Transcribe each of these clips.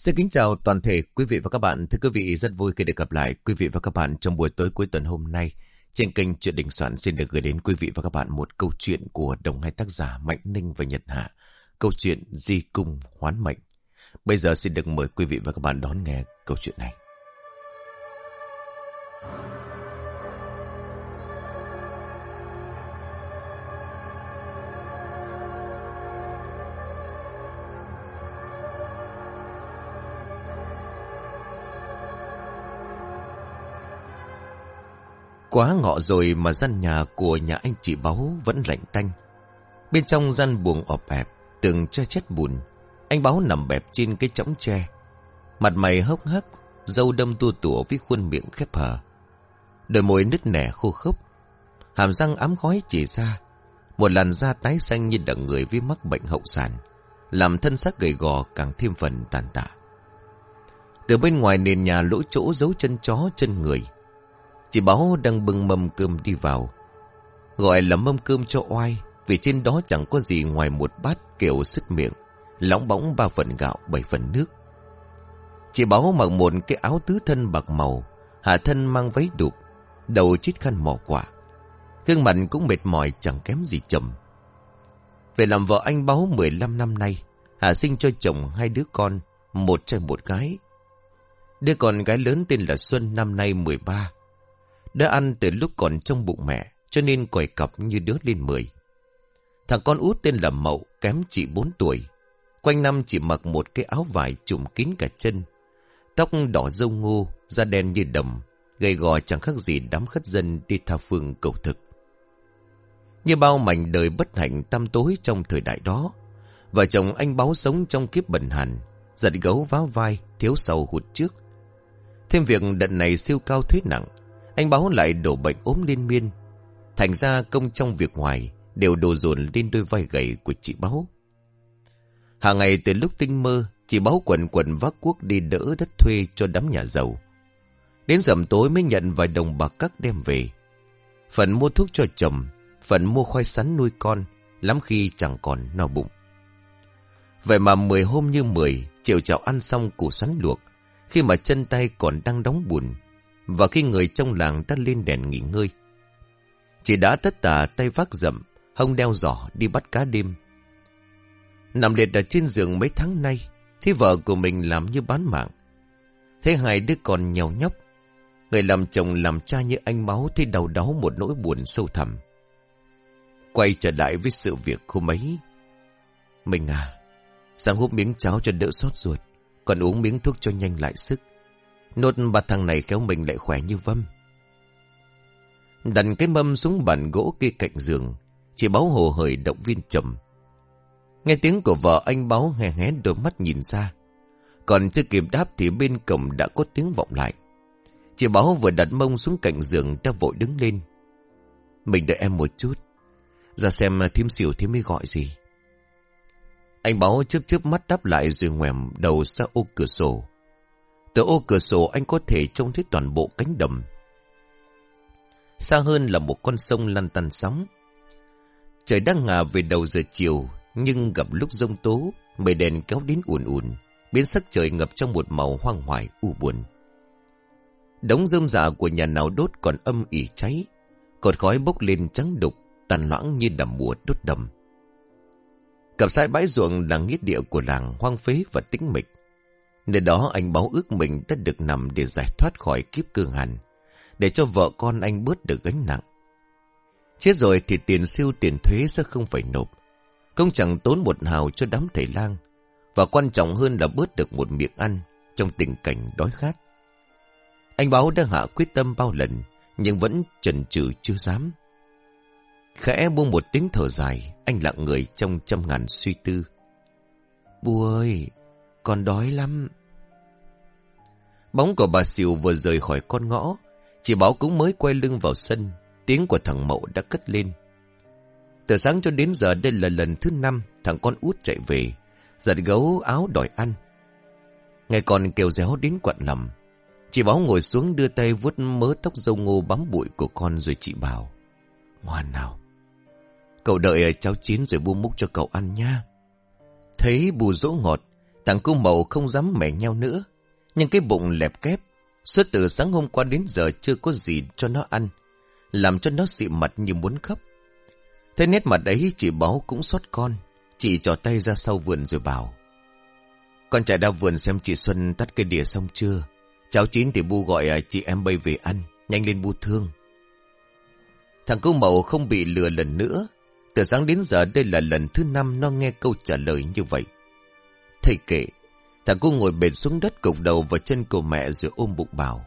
Xin kính chào toàn thể quý vị và các bạn. Thưa quý vị, rất vui khi được gặp lại quý vị và các bạn trong buổi tối cuối tuần hôm nay. Trên kênh Chuyện Đình Soạn xin được gửi đến quý vị và các bạn một câu chuyện của đồng hai tác giả Mạnh Ninh và Nhật Hạ. Câu chuyện Di Cung Hoán Mệnh. Bây giờ xin được mời quý vị và các bạn đón nghe câu chuyện này. Quá ngọ rồi mà gian nhà của nhà anh chị Báu vẫn lạnh tanh. Bên trong gian buồng ọp ẹp, tường che chết bùn. Anh Báu nằm bẹp trên cái chõng tre. Mặt mày hốc hác, dâu đâm tua tủa với khuôn miệng khép hờ. Đôi môi nứt nẻ khô khốc. Hàm răng ám khói chỉ ra. Một làn da tái xanh như đặng người với mắc bệnh hậu sản. Làm thân xác gầy gò càng thêm phần tàn tạ. Từ bên ngoài nền nhà lỗ chỗ giấu chân chó chân người. Chị báo đang bưng mâm cơm đi vào. Gọi là mâm cơm cho oai, vì trên đó chẳng có gì ngoài một bát kiểu sức miệng, lóng bóng ba phần gạo, bảy phần nước. Chị báo mặc một cái áo tứ thân bạc màu, hạ thân mang váy đục, đầu chít khăn mỏ quả. Gương mặt cũng mệt mỏi chẳng kém gì chậm. Về làm vợ anh báo 15 năm nay, Hà sinh cho chồng hai đứa con, một trai một gái. Đứa con gái lớn tên là Xuân năm nay 13, đã ăn từ lúc còn trong bụng mẹ, cho nên còi cọc như đứa lên mười. Thằng con út tên là Mậu, kém chị 4 tuổi. Quanh năm chỉ mặc một cái áo vải trùm kín cả chân. Tóc đỏ dâu ngô, da đen như đầm, gầy gò chẳng khác gì đám khất dân đi tha phương cầu thực. Như bao mảnh đời bất hạnh tăm tối trong thời đại đó, vợ chồng anh báo sống trong kiếp bần hàn, giật gấu váo vai, thiếu sầu hụt trước. Thêm việc đợt này siêu cao thế nặng, anh báo lại đổ bệnh ốm liên miên. Thành ra công trong việc ngoài đều đổ dồn lên đôi vai gầy của chị báo. Hàng ngày từ lúc tinh mơ, chị báo quần quần vác cuốc đi đỡ đất thuê cho đám nhà giàu. Đến dầm tối mới nhận vài đồng bạc cắt đem về. Phần mua thuốc cho chồng, phần mua khoai sắn nuôi con, lắm khi chẳng còn no bụng. Vậy mà mười hôm như mười, chiều chào ăn xong củ sắn luộc, khi mà chân tay còn đang đóng buồn, và khi người trong làng đã lên đèn nghỉ ngơi. Chị đã tất tả tay vác rậm, hông đeo giỏ đi bắt cá đêm. Nằm liệt ở trên giường mấy tháng nay, thì vợ của mình làm như bán mạng. Thế hai đứa còn nhau nhóc. Người làm chồng làm cha như anh máu thì đau đáu một nỗi buồn sâu thẳm. Quay trở lại với sự việc hôm ấy. Mình à, sáng hút miếng cháo cho đỡ sót ruột, còn uống miếng thuốc cho nhanh lại sức. Nốt bà thằng này kéo mình lại khỏe như vâm. Đặt cái mâm xuống bàn gỗ kia cạnh giường. Chị báo hồ hởi động viên trầm Nghe tiếng của vợ anh báo hé hé đôi mắt nhìn xa Còn chưa kịp đáp thì bên cổng đã có tiếng vọng lại. Chị báo vừa đặt mông xuống cạnh giường đã vội đứng lên. Mình đợi em một chút. Ra xem thím xỉu thím mới gọi gì. Anh báo chớp chớp mắt đáp lại rồi ngoèm đầu ra ô cửa sổ. Từ ô cửa sổ anh có thể trông thấy toàn bộ cánh đầm. Xa hơn là một con sông lăn tăn sóng. Trời đang ngả về đầu giờ chiều, nhưng gặp lúc rông tố, mây đèn kéo đến ùn ùn, biến sắc trời ngập trong một màu hoang hoài u buồn. Đống rơm rạ của nhà nào đốt còn âm ỉ cháy, cột khói bốc lên trắng đục, tàn loãng như đầm mùa đốt đầm. Cặp sai bãi ruộng là nghĩa địa của làng hoang phế và tĩnh mịch. Nơi đó anh báo ước mình đã được nằm để giải thoát khỏi kiếp cương hành, để cho vợ con anh bớt được gánh nặng. Chết rồi thì tiền siêu tiền thuế sẽ không phải nộp. Không chẳng tốn một hào cho đám thầy lang. Và quan trọng hơn là bớt được một miệng ăn trong tình cảnh đói khát. Anh báo đã hạ quyết tâm bao lần, nhưng vẫn chần chừ chưa dám. Khẽ buông một tiếng thở dài, anh lặng người trong trăm ngàn suy tư. Bùa ơi, con đói lắm. Bóng của bà Siêu vừa rời khỏi con ngõ. Chị Báo cũng mới quay lưng vào sân. Tiếng của thằng Mậu đã cất lên. Từ sáng cho đến giờ đây là lần thứ năm thằng con út chạy về. Giật gấu áo đòi ăn. Ngày còn kêu réo đến quặn lầm. Chị Báo ngồi xuống đưa tay vuốt mớ tóc dâu ngô bám bụi của con rồi chị bảo. Ngoan nào. Cậu đợi cháu chín rồi bu múc cho cậu ăn nha. Thấy bù dỗ ngọt, Thằng cung mậu không dám mẻ nhau nữa. Nhưng cái bụng lẹp kép. Suốt từ sáng hôm qua đến giờ chưa có gì cho nó ăn. Làm cho nó xị mặt như muốn khóc. Thế nét mặt ấy chị báo cũng xót con. Chị trò tay ra sau vườn rồi bảo. Con chạy ra vườn xem chị Xuân tắt cây đĩa xong chưa. Cháu chín thì bu gọi à, chị em bay về ăn. Nhanh lên bu thương. Thằng cô mậu không bị lừa lần nữa. Từ sáng đến giờ đây là lần thứ năm nó nghe câu trả lời như vậy. Thầy kể, thằng cô ngồi bệt xuống đất cục đầu vào chân của mẹ rồi ôm bụng bảo.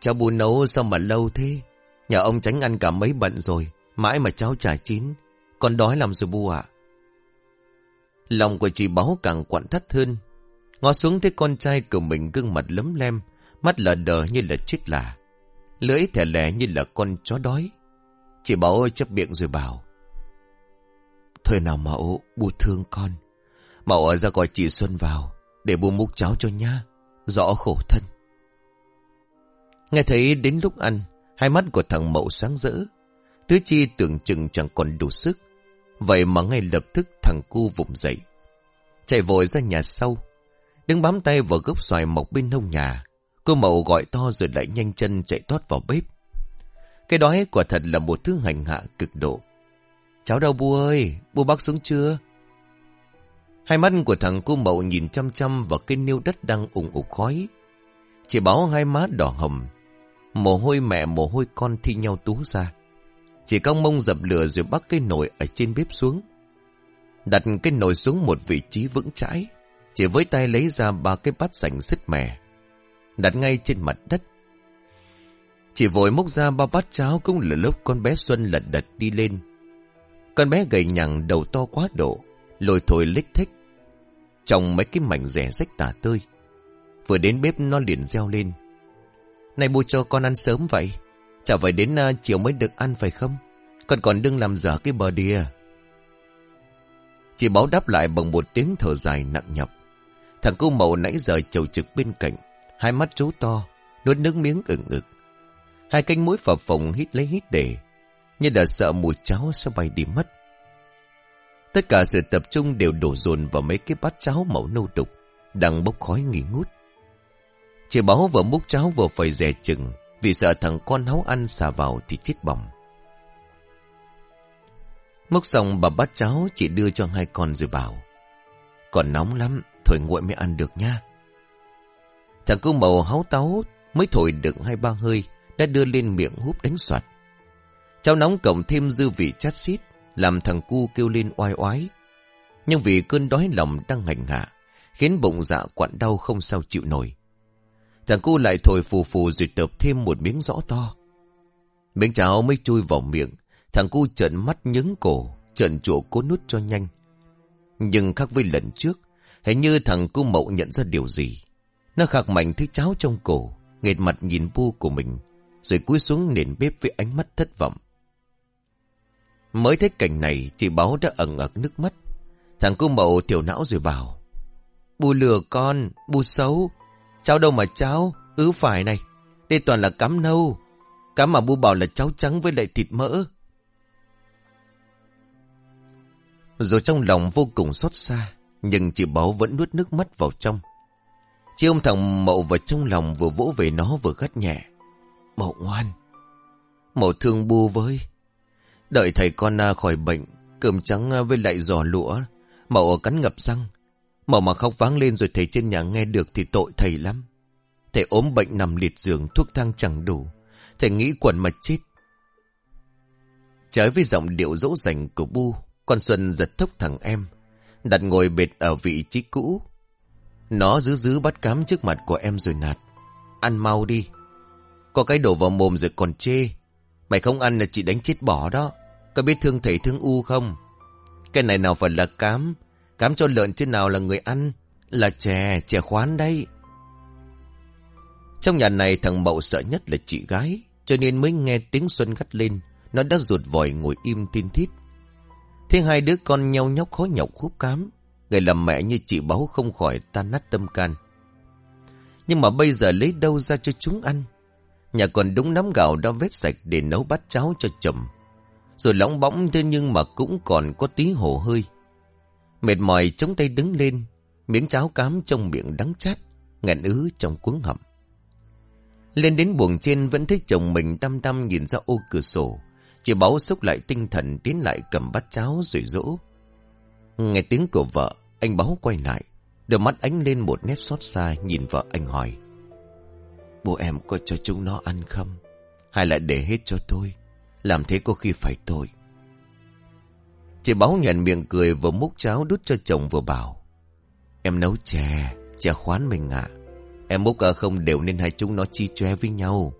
Cháu bu nấu sao mà lâu thế? Nhà ông tránh ăn cả mấy bận rồi, mãi mà cháu trả chín. Con đói làm rồi bu ạ. Lòng của chị báo càng quặn thắt hơn. Ngó xuống thấy con trai của mình gương mặt lấm lem, mắt lờ đờ như là chết lạ. Lưỡi thẻ lẻ như là con chó đói. Chị báo chấp miệng rồi bảo. Thôi nào mẫu, bu thương con. Mẫu ở ra gọi chị Xuân vào, để bu múc cháo cho nha. Rõ khổ thân. Nghe thấy đến lúc ăn, hai mắt của thằng mậu sáng rỡ. Tứ chi tưởng chừng chẳng còn đủ sức. Vậy mà ngay lập tức thằng cu vùng dậy. Chạy vội ra nhà sau. Đứng bám tay vào gốc xoài mọc bên hông nhà. Cô mậu gọi to rồi lại nhanh chân chạy thoát vào bếp. Cái đói quả thật là một thứ hành hạ cực độ. Cháu đâu bu ơi, bu bác xuống chưa? Hai mắt của thằng cô mậu nhìn chăm chăm vào cái niêu đất đang ủng ục khói. Chỉ báo hai má đỏ hồng. Mồ hôi mẹ mồ hôi con thi nhau tú ra. Chỉ cong mông dập lửa rồi bắt cái nồi ở trên bếp xuống. Đặt cái nồi xuống một vị trí vững chãi. Chỉ với tay lấy ra ba cái bát sành xích mè. Đặt ngay trên mặt đất. Chỉ vội múc ra ba bát cháo cũng là lúc con bé Xuân lật đật đi lên. Con bé gầy nhằng đầu to quá độ, lồi thổi lích thích. Trong mấy cái mảnh rẻ rách tả tơi. Vừa đến bếp nó liền reo lên. Này bố cho con ăn sớm vậy. Chả phải đến uh, chiều mới được ăn phải không? Con còn đừng làm dở cái bờ đìa. Chị báo đáp lại bằng một tiếng thở dài nặng nhọc. Thằng cô mậu nãy giờ chầu trực bên cạnh. Hai mắt chú to, nuốt nước miếng ửng ực. Hai cánh mũi phập phồng hít lấy hít để. Như là sợ mùi cháo sẽ bay đi mất. Tất cả sự tập trung đều đổ dồn vào mấy cái bát cháo màu nâu đục, đang bốc khói nghỉ ngút. Chị báo vừa múc cháo vừa phải rè chừng, vì sợ thằng con háo ăn xà vào thì chết bỏng. Múc xong bà bát cháo chị đưa cho hai con rồi bảo. Còn nóng lắm, thổi nguội mới ăn được nha. Thằng cô màu háo táo mới thổi được hai ba hơi, đã đưa lên miệng húp đánh soạt. Cháo nóng cộng thêm dư vị chát xít, làm thằng cu kêu lên oai oái. Nhưng vì cơn đói lòng đang hành hạ, khiến bụng dạ quặn đau không sao chịu nổi. Thằng cu lại thổi phù phù rồi tập thêm một miếng rõ to. Miếng cháo mới chui vào miệng, thằng cu trợn mắt nhứng cổ, trợn chỗ cố nút cho nhanh. Nhưng khác với lần trước, hình như thằng cu mậu nhận ra điều gì. Nó khạc mạnh thứ cháo trong cổ, nghệt mặt nhìn bu của mình, rồi cúi xuống nền bếp với ánh mắt thất vọng. Mới thấy cảnh này, chị báo đã ẩn ẩn nước mắt. Thằng cô mậu tiểu não rồi bảo. bù lừa con, bù xấu. Cháu đâu mà cháu, ứ phải này. Đây toàn là cắm nâu. Cắm mà bu bảo là cháu trắng với lại thịt mỡ. Rồi trong lòng vô cùng xót xa. Nhưng chị báo vẫn nuốt nước mắt vào trong. Chị ông thằng mậu vào trong lòng vừa vỗ về nó vừa gắt nhẹ. Mậu ngoan. Mậu thương bu với. Đợi thầy con à, khỏi bệnh, cơm trắng à, với lại giò lũa, mậu cắn ngập răng. Mậu mà khóc váng lên rồi thầy trên nhà nghe được thì tội thầy lắm. Thầy ốm bệnh nằm liệt giường, thuốc thang chẳng đủ. Thầy nghĩ quần mà chết. Trái với giọng điệu dỗ dành của Bu, con Xuân giật thốc thằng em, đặt ngồi bệt ở vị trí cũ. Nó giữ giữ bắt cám trước mặt của em rồi nạt. Ăn mau đi. Có cái đổ vào mồm rồi còn chê. Mày không ăn là chị đánh chết bỏ đó. Có biết thương thầy thương u không? Cái này nào phải là cám. Cám cho lợn chứ nào là người ăn. Là chè, chè khoán đây. Trong nhà này thằng Mậu sợ nhất là chị gái. Cho nên mới nghe tiếng Xuân gắt lên. Nó đã ruột vòi ngồi im tin thít. Thế hai đứa con nhau nhóc khó nhọc khúc cám. Người làm mẹ như chị báu không khỏi tan nát tâm can. Nhưng mà bây giờ lấy đâu ra cho chúng ăn? Nhà còn đúng nắm gạo đã vết sạch để nấu bát cháo cho chồng. Rồi lóng bóng thế nhưng mà cũng còn có tí hồ hơi. Mệt mỏi chống tay đứng lên. Miếng cháo cám trong miệng đắng chát ngạn ứ trong cuống họng Lên đến buồng trên vẫn thấy chồng mình đăm đăm nhìn ra ô cửa sổ Chị báo xúc lại tinh thần tiến lại cầm bát cháo rồi rỗ Nghe tiếng của vợ, Anh báo quay lại, Đôi mắt ánh lên một nét xót xa Nhìn vợ anh hỏi Bố em có cho chúng nó ăn không? Hay là để hết cho tôi? Làm thế có khi phải tôi Chị báo nhận miệng cười Vừa múc cháo đút cho chồng vừa bảo. Em nấu chè Chè khoán mình ạ. Em múc ở à không đều nên hai chúng nó chi choe với nhau.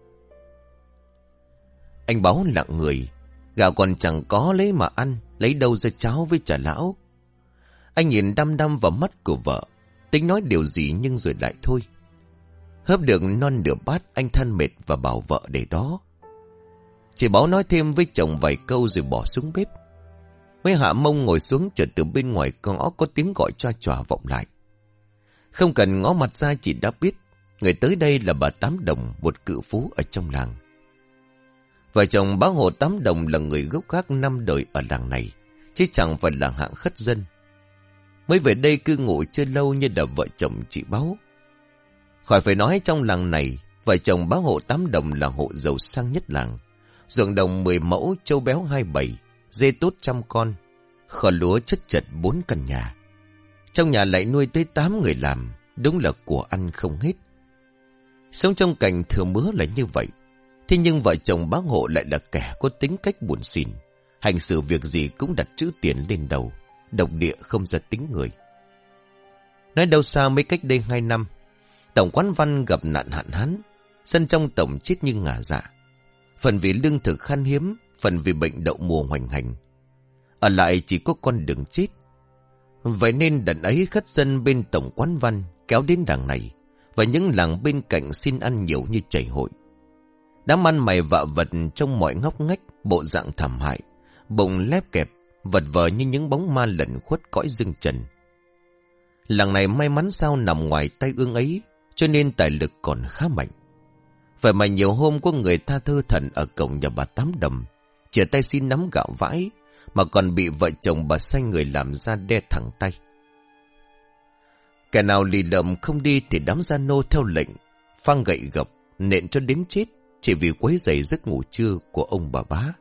Anh báo lặng người. Gạo còn chẳng có lấy mà ăn, Lấy đâu ra cháo với trà lão. Anh nhìn đăm đăm vào mắt của vợ. Tính nói điều gì nhưng rồi lại thôi. Hớp được non nửa bát Anh than mệt và bảo vợ để đó. Chị báo nói thêm với chồng vài câu rồi bỏ xuống bếp. Mới hạ mông ngồi xuống chợt từ bên ngoài ngõ có tiếng gọi cho tròa vọng lại. Không cần ngó mặt ra, chị đã biết Người tới đây là bà Tám Đồng, Một cự phú ở trong làng. Vợ chồng bác hộ Tám Đồng Là người gốc khác năm đời ở làng này, Chứ chẳng phải là hạng khất dân. Mới về đây cư ngụ chưa lâu Như là vợ chồng chị báo. Khỏi phải nói trong làng này Vợ chồng bác hộ Tám Đồng là hộ giàu sang nhất làng ruộng đồng 10 mẫu châu béo hai bảy Dê tốt trăm con Kho lúa chất chật bốn căn nhà trong nhà lại nuôi tới 8 người làm, đúng là của ăn không hết. Sống trong cảnh thừa mứa là như vậy. Thế nhưng vợ chồng bác hộ lại là kẻ có tính cách buồn xỉn. Hành xử việc gì cũng đặt chữ tiền lên đầu. Độc địa không ra tính người. Nói đâu xa mấy cách đây 2 năm. Tổng quán văn gặp nạn hạn hán. Sân trong tổng chết như ngả dạ. Phần vì lương thực khan hiếm. Phần vì bệnh đậu mùa hoành hành. Ở lại chỉ có con đường chết. Vậy nên đàn ấy khất dân bên tổng quán văn kéo đến đằng này và những làng bên cạnh xin ăn nhiều như chảy hội. Đám ăn mày vạ vật trong mọi ngóc ngách, bộ dạng thảm hại, bụng lép kẹp, vật vờ như những bóng ma lẩn khuất cõi dương trần. Làng này may mắn sao nằm ngoài tay ương ấy, cho nên tài lực còn khá mạnh. Vậy mà nhiều hôm có người tha thơ thần ở cổng nhà bà Tám Đầm, Chở tay xin nắm gạo vãi, mà còn bị vợ chồng bà sai người làm ra đe thẳng tay. Kẻ nào lì lợm không đi thì đám gia nô theo lệnh, phang gậy gập, nện cho đến chết chỉ vì quấy giày giấc ngủ trưa của ông bà bá.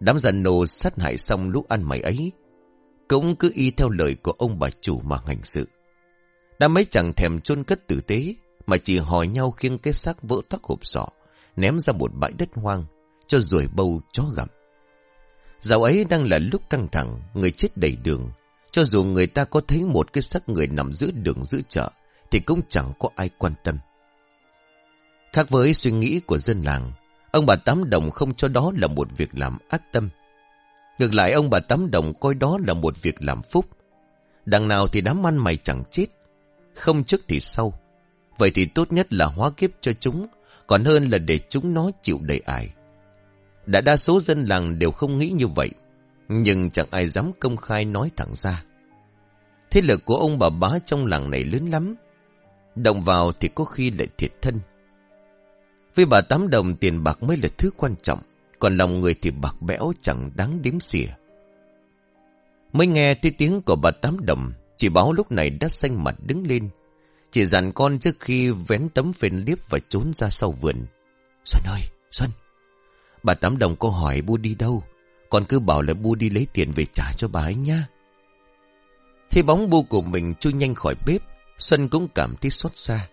Đám gia nô sát hại xong lúc ăn mày ấy, cũng cứ y theo lời của ông bà chủ mà hành sự đã mấy chẳng thèm chôn cất tử tế, mà chỉ hỏi nhau khiêng cái xác vỡ toác hộp sọ, ném ra một bãi đất hoang, cho ruồi bâu chó gặm. Dạo ấy đang là lúc căng thẳng, người chết đầy đường. Cho dù người ta có thấy một cái xác người nằm giữa đường giữa chợ, thì cũng chẳng có ai quan tâm. Khác với suy nghĩ của dân làng, ông bà Tám Đồng không cho đó là một việc làm ác tâm. Ngược lại ông bà Tám Đồng coi đó là một việc làm phúc. Đằng nào thì đám ăn mày chẳng chết, không trước thì sau. Vậy thì tốt nhất là hóa kiếp cho chúng, còn hơn là để chúng nó chịu đầy ải. Đã đa số dân làng đều không nghĩ như vậy. Nhưng chẳng ai dám công khai nói thẳng ra. Thế lực của ông bà bá trong làng này lớn lắm. Động vào thì có khi lại thiệt thân. Với bà tám đồng tiền bạc mới là thứ quan trọng. Còn lòng người thì bạc bẽo chẳng đáng đếm xỉa. Mới nghe thấy tiếng của bà tám đồng. Chị báo lúc này đã xanh mặt đứng lên. Chị dặn con trước khi vén tấm phên liếp và trốn ra sau vườn. Xuân ơi, Xuân, Bà Tám Đồng có hỏi bu đi đâu. Con cứ bảo là bu đi lấy tiền về trả cho bà ấy nha Thế bóng bu của mình chui nhanh khỏi bếp Xuân cũng cảm thấy xót xa.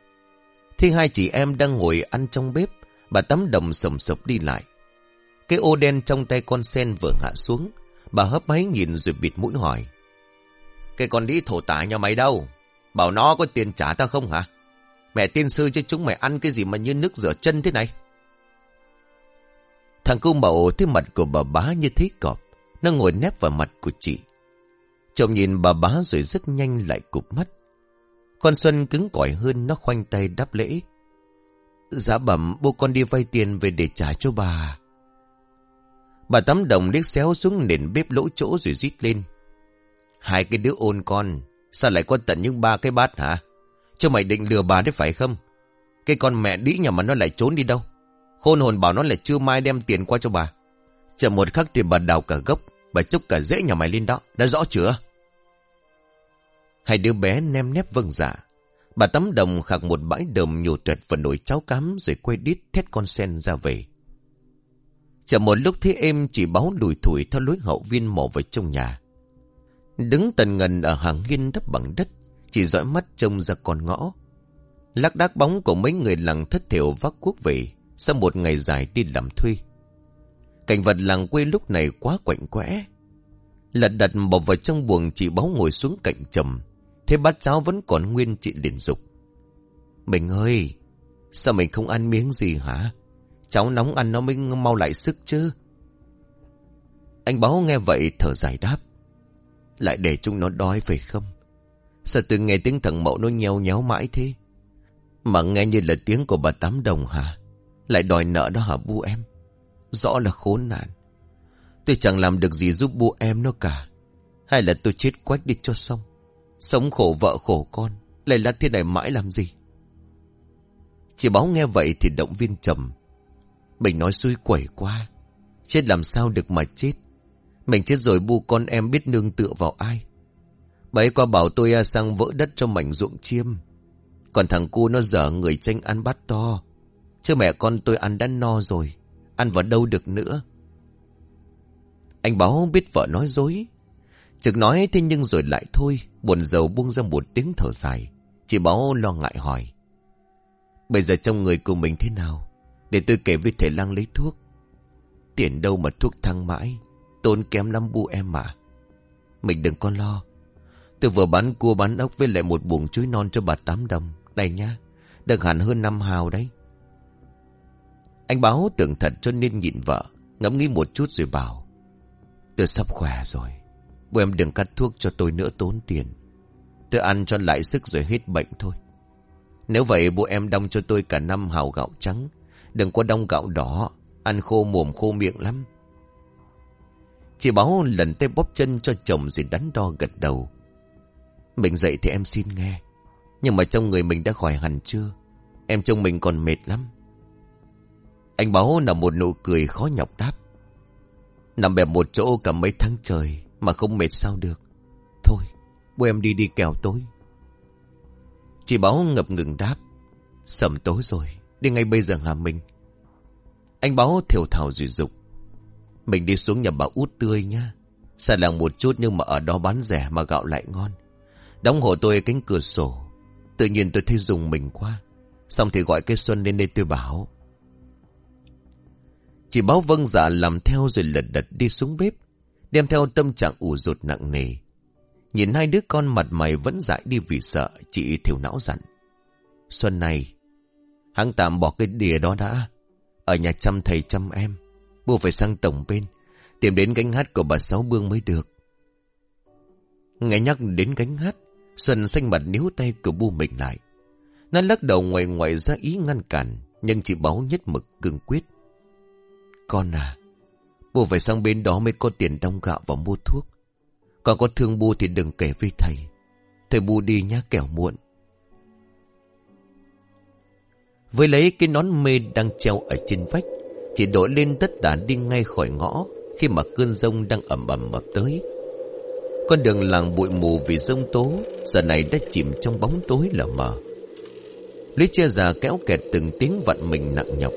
Thế hai chị em đang ngồi ăn trong bếp Bà Tám Đồng sầm sập đi lại. Cái ô đen trong tay con sen vừa hạ xuống Bà hấp máy nhìn rồi bịt mũi hỏi. Cái con đi thổ tả nhà mày đâu Bảo nó có tiền trả tao không hả Mẹ tiên sư cho chúng mày ăn cái gì mà như nước rửa chân thế này Thằng cô mậu thấy mặt của bà bá như thấy cọp. Nó ngồi nép vào mặt của chị. Chồng nhìn bà bá rồi rất nhanh lại cụp mắt. Con Xuân cứng cỏi hơn nó khoanh tay đáp lễ. Dạ bẩm, bố con đi vay tiền về để trả cho bà. Bà tắm đồng liếc xéo xuống nền bếp lỗ chỗ rồi rít lên. Hai cái đứa ôn con, sao lại có tận những ba cái bát hả? Cho mày định lừa bà đấy phải không? Cái con mẹ đĩ nhà mà nó lại trốn đi đâu? Khôn hồn bảo nó là chưa mai đem tiền qua cho bà. Chờ một khắc thì bà đào cả gốc. Bà chúc cả rễ nhà mày lên đó. Đã rõ chưa? Hai đứa bé nem nép vâng dạ. Bà tắm đồng khạc một bãi đờm nhổ tuyệt và nổi cháo cám rồi quay đít thét con sen ra về. Chậm một lúc thấy em chỉ báo đùi thủi theo lối hậu viên mổ vào trong nhà. Đứng tần ngần ở hàng hiên đắp bằng đất, chỉ dõi mắt trông ra con ngõ. Lắc đác bóng của mấy người làng thất thiểu vác quốc về, sau một ngày dài đi làm thuê. Cảnh vật làng quê lúc này quá quạnh quẽ. Lật đặt bỏ vào trong buồng chị báo ngồi xuống cạnh trầm. Thế bát cháo vẫn còn nguyên chị liền dục. Mình ơi, sao mình không ăn miếng gì hả? Cháu nóng ăn nó mới mau lại sức chứ. Anh báo nghe vậy thở dài đáp. Lại để chúng nó đói phải không? Sao tôi nghe tiếng thằng mậu nó nheo nhéo mãi thế? Mà nghe như là tiếng của bà Tám Đồng hả? Lại đòi nợ đó hả bu em? Rõ là khốn nạn. Tôi chẳng làm được gì giúp bu em nó cả. Hay là tôi chết quách đi cho xong. Sống khổ vợ khổ con. Lại là thế này mãi làm gì? Chị báo nghe vậy thì động viên trầm. Mình nói xui quẩy quá. Chết làm sao được mà chết. Mình chết rồi bu con em biết nương tựa vào ai. Bà ấy qua bảo tôi à, sang vỡ đất cho mảnh ruộng chiêm. Còn thằng cu nó dở người tranh ăn bát to. Chứ mẹ con tôi ăn đã no rồi. Ăn vào đâu được nữa. Anh báo biết vợ nói dối. Trực nói thế nhưng rồi lại thôi. Buồn dầu buông ra một tiếng thở dài. Chị báo lo ngại hỏi. Bây giờ trong người của mình thế nào? Để tôi kể với thầy lang lấy thuốc. Tiền đâu mà thuốc thăng mãi. Tốn kém lắm bu em mà. Mình đừng có lo. Tôi vừa bán cua bán ốc với lại một buồng chuối non cho bà tám đồng. Này nha. Được hẳn hơn năm hào đấy. Anh báo tưởng thật cho nên nhịn vợ. Ngẫm nghĩ một chút rồi bảo. Tôi sắp khỏe rồi. Bố em đừng cắt thuốc cho tôi nữa tốn tiền. Tôi ăn cho lại sức rồi hết bệnh thôi. Nếu vậy bố em đong cho tôi cả năm hào gạo trắng. Đừng có đong gạo đỏ. Ăn khô mồm khô miệng lắm. Chị báo lần tay bóp chân cho chồng rồi đắn đo gật đầu. Mình dậy thì em xin nghe. Nhưng mà trong người mình đã khỏi hẳn chưa? Em trông mình còn mệt lắm. Anh báo là một nụ cười khó nhọc đáp. Nằm bẹp một chỗ cả mấy tháng trời mà không mệt sao được. Thôi, bố em đi đi kèo tối. Chị báo ngập ngừng đáp. Sầm tối rồi, đi ngay bây giờ hả mình? Anh báo thiểu thảo rủi dục. Mình đi xuống nhà bà út tươi nha. Xa làng một chút nhưng mà ở đó bán rẻ mà gạo lại ngon. Đóng hộ tôi cánh cửa sổ. Tự nhiên tôi thấy dùng mình quá. Xong thì gọi cây Xuân lên đây tôi bảo. Chị báo vâng dạ làm theo rồi lật đật đi xuống bếp. Đem theo tâm trạng ủ rột nặng nề. Nhìn hai đứa con mặt mày vẫn dại đi vì sợ. Chị thiểu não dặn. Xuân này. Hắn tạm bỏ cái đìa đó đã. Ở nhà chăm thầy chăm em. Bố phải sang tổng bên. Tìm đến gánh hát của bà Sáu Bương mới được. Nghe nhắc đến gánh hát. Xuân xanh mặt níu tay của bu mình lại. Nó lắc đầu ngoài ngoài ra ý ngăn cản. Nhưng chị báo nhất mực cương quyết. Con à, bố phải sang bên đó mới có tiền đong gạo và mua thuốc. Còn có thương bu thì đừng kể với thầy. Thầy bu đi nhá kẻo muộn. Với lấy cái nón mê đang treo ở trên vách, chỉ đổ lên tất cả đi ngay khỏi ngõ khi mà cơn rông đang ẩm ẩm ập tới. Con đường làng bụi mù vì rông tố, giờ này đã chìm trong bóng tối lờ mờ. Lý che già kéo kẹt từng tiếng vặn mình nặng nhọc.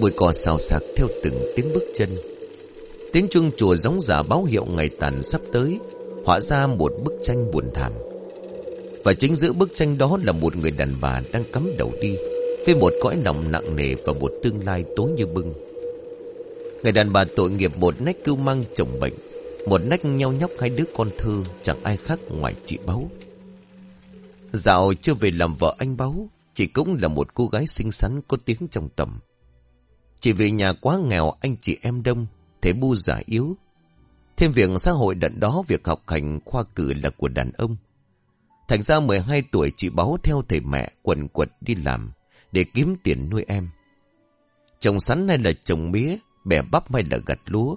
Bụi cỏ xào xạc theo từng tiếng bước chân. Tiếng chuông chùa giống giả báo hiệu ngày tàn sắp tới, họa ra một bức tranh buồn thảm. Và chính giữa bức tranh đó là một người đàn bà đang cắm đầu đi, với một cõi lòng nặng nề và một tương lai tối như bưng. Người đàn bà tội nghiệp một nách cưu mang chồng bệnh, một nách nhau nhóc hai đứa con thơ chẳng ai khác ngoài chị Báu. Dạo chưa về làm vợ anh Báu, chị cũng là một cô gái xinh xắn có tiếng trong tầm. Chỉ vì nhà quá nghèo anh chị em đông, thế bu giả yếu. Thêm việc xã hội đận đó việc học hành khoa cử là của đàn ông. Thành ra 12 tuổi chị báo theo thầy mẹ quần quật đi làm để kiếm tiền nuôi em. Trồng sắn hay là trồng mía, bẻ bắp hay là gặt lúa.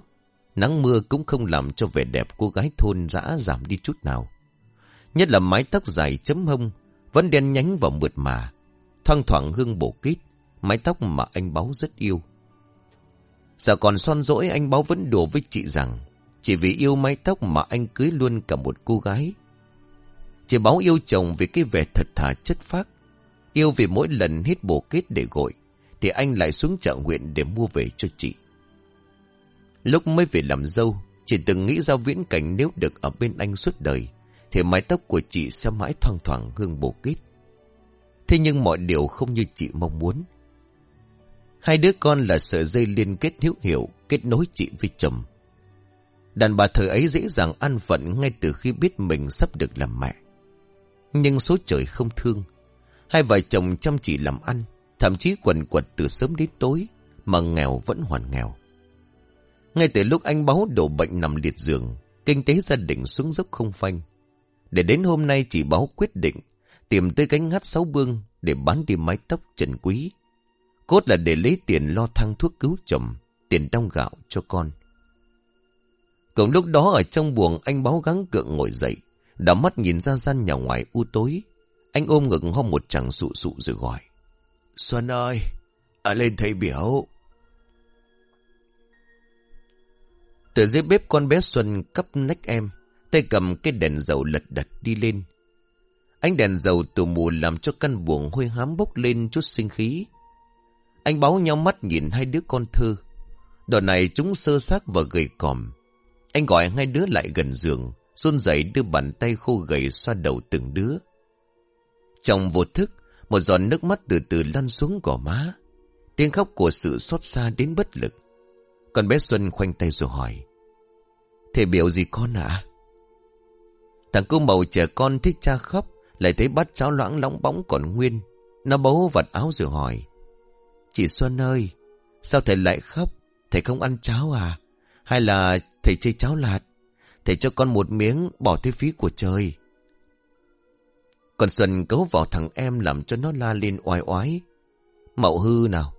Nắng mưa cũng không làm cho vẻ đẹp cô gái thôn dã giảm đi chút nào. Nhất là mái tóc dài chấm hông, vẫn đen nhánh và mượt mà. Thoang thoảng hương bổ kít, mái tóc mà anh báo rất yêu. Giờ còn son dỗi anh báo vẫn đùa với chị rằng chỉ vì yêu mái tóc mà anh cưới luôn cả một cô gái. Chị báo yêu chồng vì cái vẻ thật thà chất phác. Yêu vì mỗi lần hít bồ kết để gội. Thì anh lại xuống chợ huyện để mua về cho chị. Lúc mới về làm dâu, chị từng nghĩ ra viễn cảnh nếu được ở bên anh suốt đời. Thì mái tóc của chị sẽ mãi thoang thoảng hương bồ kết. Thế nhưng mọi điều không như chị mong muốn. Hai đứa con là sợi dây liên kết hữu hiệu, kết nối chị với chồng. Đàn bà thời ấy dễ dàng ăn phận ngay từ khi biết mình sắp được làm mẹ. Nhưng số trời không thương. Hai vợ chồng chăm chỉ làm ăn, thậm chí quần quật từ sớm đến tối, mà nghèo vẫn hoàn nghèo. Ngay từ lúc anh báo đổ bệnh nằm liệt giường, kinh tế gia đình xuống dốc không phanh. Để đến hôm nay chị báo quyết định tìm tới cánh hát sáu bương để bán đi mái tóc trần quý. Cốt là để lấy tiền lo thang thuốc cứu chồng, tiền đong gạo cho con. Cùng lúc đó ở trong buồng anh báo gắng cượng ngồi dậy, đã mắt nhìn ra gian nhà ngoài u tối. Anh ôm ngực ho một chàng sụ sụ rồi gọi. Xuân ơi, ở lên thầy biểu. Từ dưới bếp con bé Xuân cắp nách em, tay cầm cái đèn dầu lật đật đi lên. Ánh đèn dầu từ mù làm cho căn buồng hôi hám bốc lên chút sinh khí. Anh báo nhau mắt nhìn hai đứa con thơ. Đợt này chúng sơ xác và gầy còm. Anh gọi hai đứa lại gần giường, run rẩy đưa bàn tay khô gầy xoa đầu từng đứa. Trong vô thức, một giọt nước mắt từ từ lăn xuống gò má. Tiếng khóc của sự xót xa đến bất lực. Còn bé Xuân khoanh tay rồi hỏi. thầy biểu gì con ạ? Thằng cô màu trẻ con thích cha khóc, lại thấy bát cháo loãng lóng bóng còn nguyên. Nó bấu vật áo rồi hỏi. Chị Xuân ơi, sao thầy lại khóc? Thầy không ăn cháo à? Hay là thầy chơi cháo lạt? Thầy cho con một miếng bỏ thế phí của trời. Còn Xuân cấu vào thằng em làm cho nó la lên oai oái. Mậu hư nào.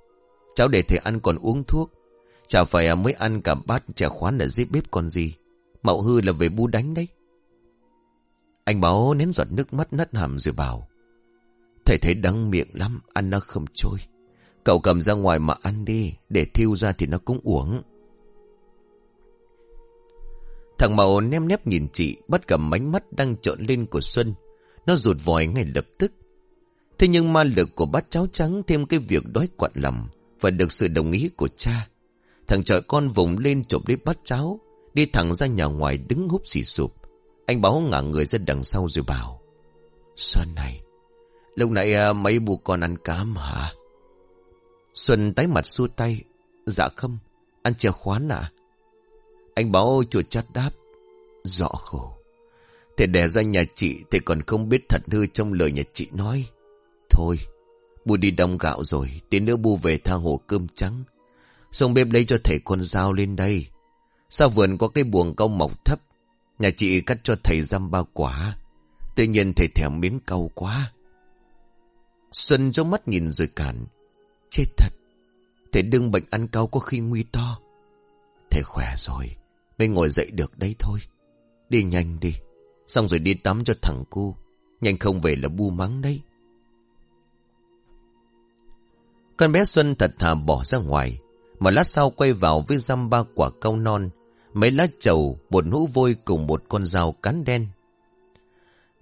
Cháu để thầy ăn còn uống thuốc. Chả phải à, mới ăn cả bát chả khoán ở dưới bếp còn gì. Mậu hư là về bu đánh đấy. Anh báo nén giọt nước mắt nắt hàm rồi bảo. Thầy thấy đắng miệng lắm, ăn nó không trôi. Cậu cầm ra ngoài mà ăn đi, để thiêu ra thì nó cũng uống. Thằng Mậu ném nép nhìn chị, bắt cầm mánh mắt đang trộn lên của Xuân. Nó rụt vòi ngay lập tức. Thế nhưng ma lực của bát cháo trắng thêm cái việc đói quặn lòng và được sự đồng ý của cha. Thằng trọi con vùng lên trộm lấy bát cháo, đi thẳng ra nhà ngoài đứng húp xì sụp. Anh báo ngả người ra đằng sau rồi bảo. Xuân này, lúc nãy à, mấy bù con ăn cám hả? Xuân tái mặt xua tay. Dạ không, ăn chè khoán à? Anh báo chuột chát đáp. Rõ khổ. Thầy đẻ ra nhà chị Thầy còn không biết thật hư trong lời nhà chị nói. Thôi, bu đi đong gạo rồi, tí nữa bu về tha hồ cơm trắng. Xong bếp lấy cho thầy con dao lên đây. Sao vườn có cái buồng cau mọc thấp, nhà chị cắt cho thầy răm ba quả. Tự nhiên thầy thèm miếng cau quá. Xuân cho mắt nhìn rồi cản. Chết thật. Thầy đừng bệnh ăn cau có khi nguy to. Thầy khỏe rồi. Mới ngồi dậy được đấy thôi. Đi nhanh đi. Xong rồi đi tắm cho thằng cu. Nhanh không về là bu mắng đấy. Con bé Xuân thật thà bỏ ra ngoài. Mà lát sau quay vào với răm ba quả cau non. Mấy lá trầu, một hũ vôi cùng một con dao cán đen.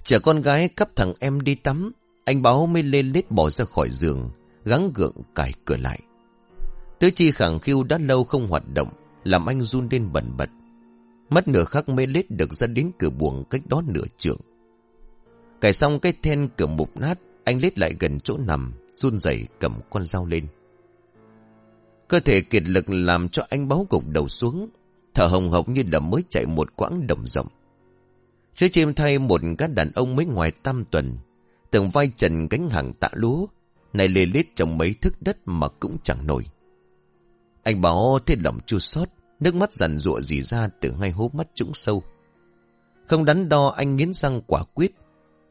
Chờ con gái cắp thằng em đi tắm. Anh báo mới lên lết bỏ ra khỏi giường. Gắng gượng cài cửa lại. Tứ chi khẳng khiu đã lâu không hoạt động. Làm anh run lên bẩn bật. Mất nửa khắc mới lết được ra đến cửa buồng cách đó nửa trường. Cải xong cái then cửa mục nát, anh lết lại gần chỗ nằm, run rẩy cầm con dao lên. Cơ thể kiệt lực làm cho anh báo cục đầu xuống, thở hồng hộc như là mới chạy một quãng đồng rộng. Chứ chim thay một các đàn ông mới ngoài tam tuần, từng vai trần cánh hàng tạ lúa, này lê lết trong mấy thức đất mà cũng chẳng nổi. Anh bảo thế lòng chua xót Nước mắt dằn rụa dì ra từ hai hố mắt trũng sâu. Không đắn đo anh nghiến răng quả quyết.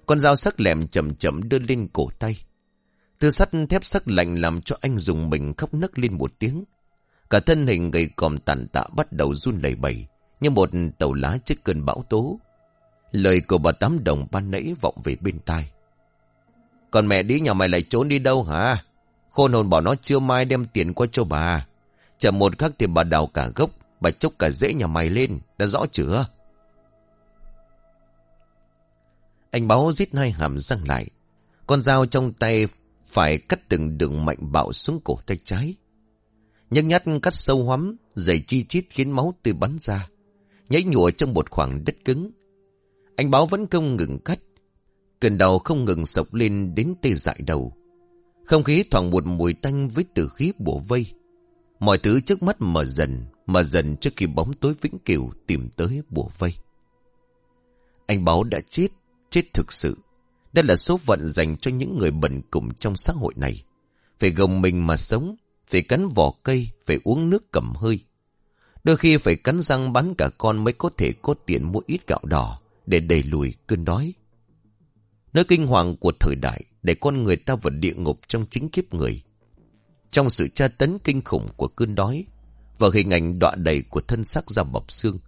Con dao sắc lẹm chậm chậm đưa lên cổ tay. Từ sắt thép sắc lạnh làm cho anh dùng mình khóc nấc lên một tiếng. Cả thân hình gầy còm tàn tạ bắt đầu run lẩy bẩy, như một tàu lá trước cơn bão tố. Lời của bà Tám Đồng ban nãy vọng về bên tai. Còn mẹ đi nhà mày lại trốn đi đâu hả? Khôn hồn bảo nó chưa mai đem tiền qua cho bà. Chờ một khắc thì bà đào cả gốc, bà chốc cả rễ nhà mày lên, đã rõ chưa? Anh báo rít hai hàm răng lại. Con dao trong tay phải cắt từng đường mạnh bạo xuống cổ tay trái. Nhắc nhát cắt sâu hoắm, dày chi chít khiến máu tươi bắn ra. Nhảy nhụa trong một khoảng đất cứng. Anh báo vẫn không ngừng cắt. Cơn đầu không ngừng sọc lên đến tê dại đầu. Không khí thoảng một mùi tanh với tử khí bổ vây. Mọi thứ trước mắt mở dần, mở dần trước khi bóng tối vĩnh cửu tìm tới bùa vây. Anh báo đã chết, chết thực sự. Đây là số phận dành cho những người bẩn cùng trong xã hội này. Phải gồng mình mà sống, phải cắn vỏ cây, phải uống nước cầm hơi. Đôi khi phải cắn răng bắn cả con mới có thể có tiền mua ít gạo đỏ để đẩy lùi cơn đói. Nơi kinh hoàng của thời đại để con người ta vào địa ngục trong chính kiếp người. Trong sự tra tấn kinh khủng của cơn đói và hình ảnh đọa đầy của thân xác da bọc xương.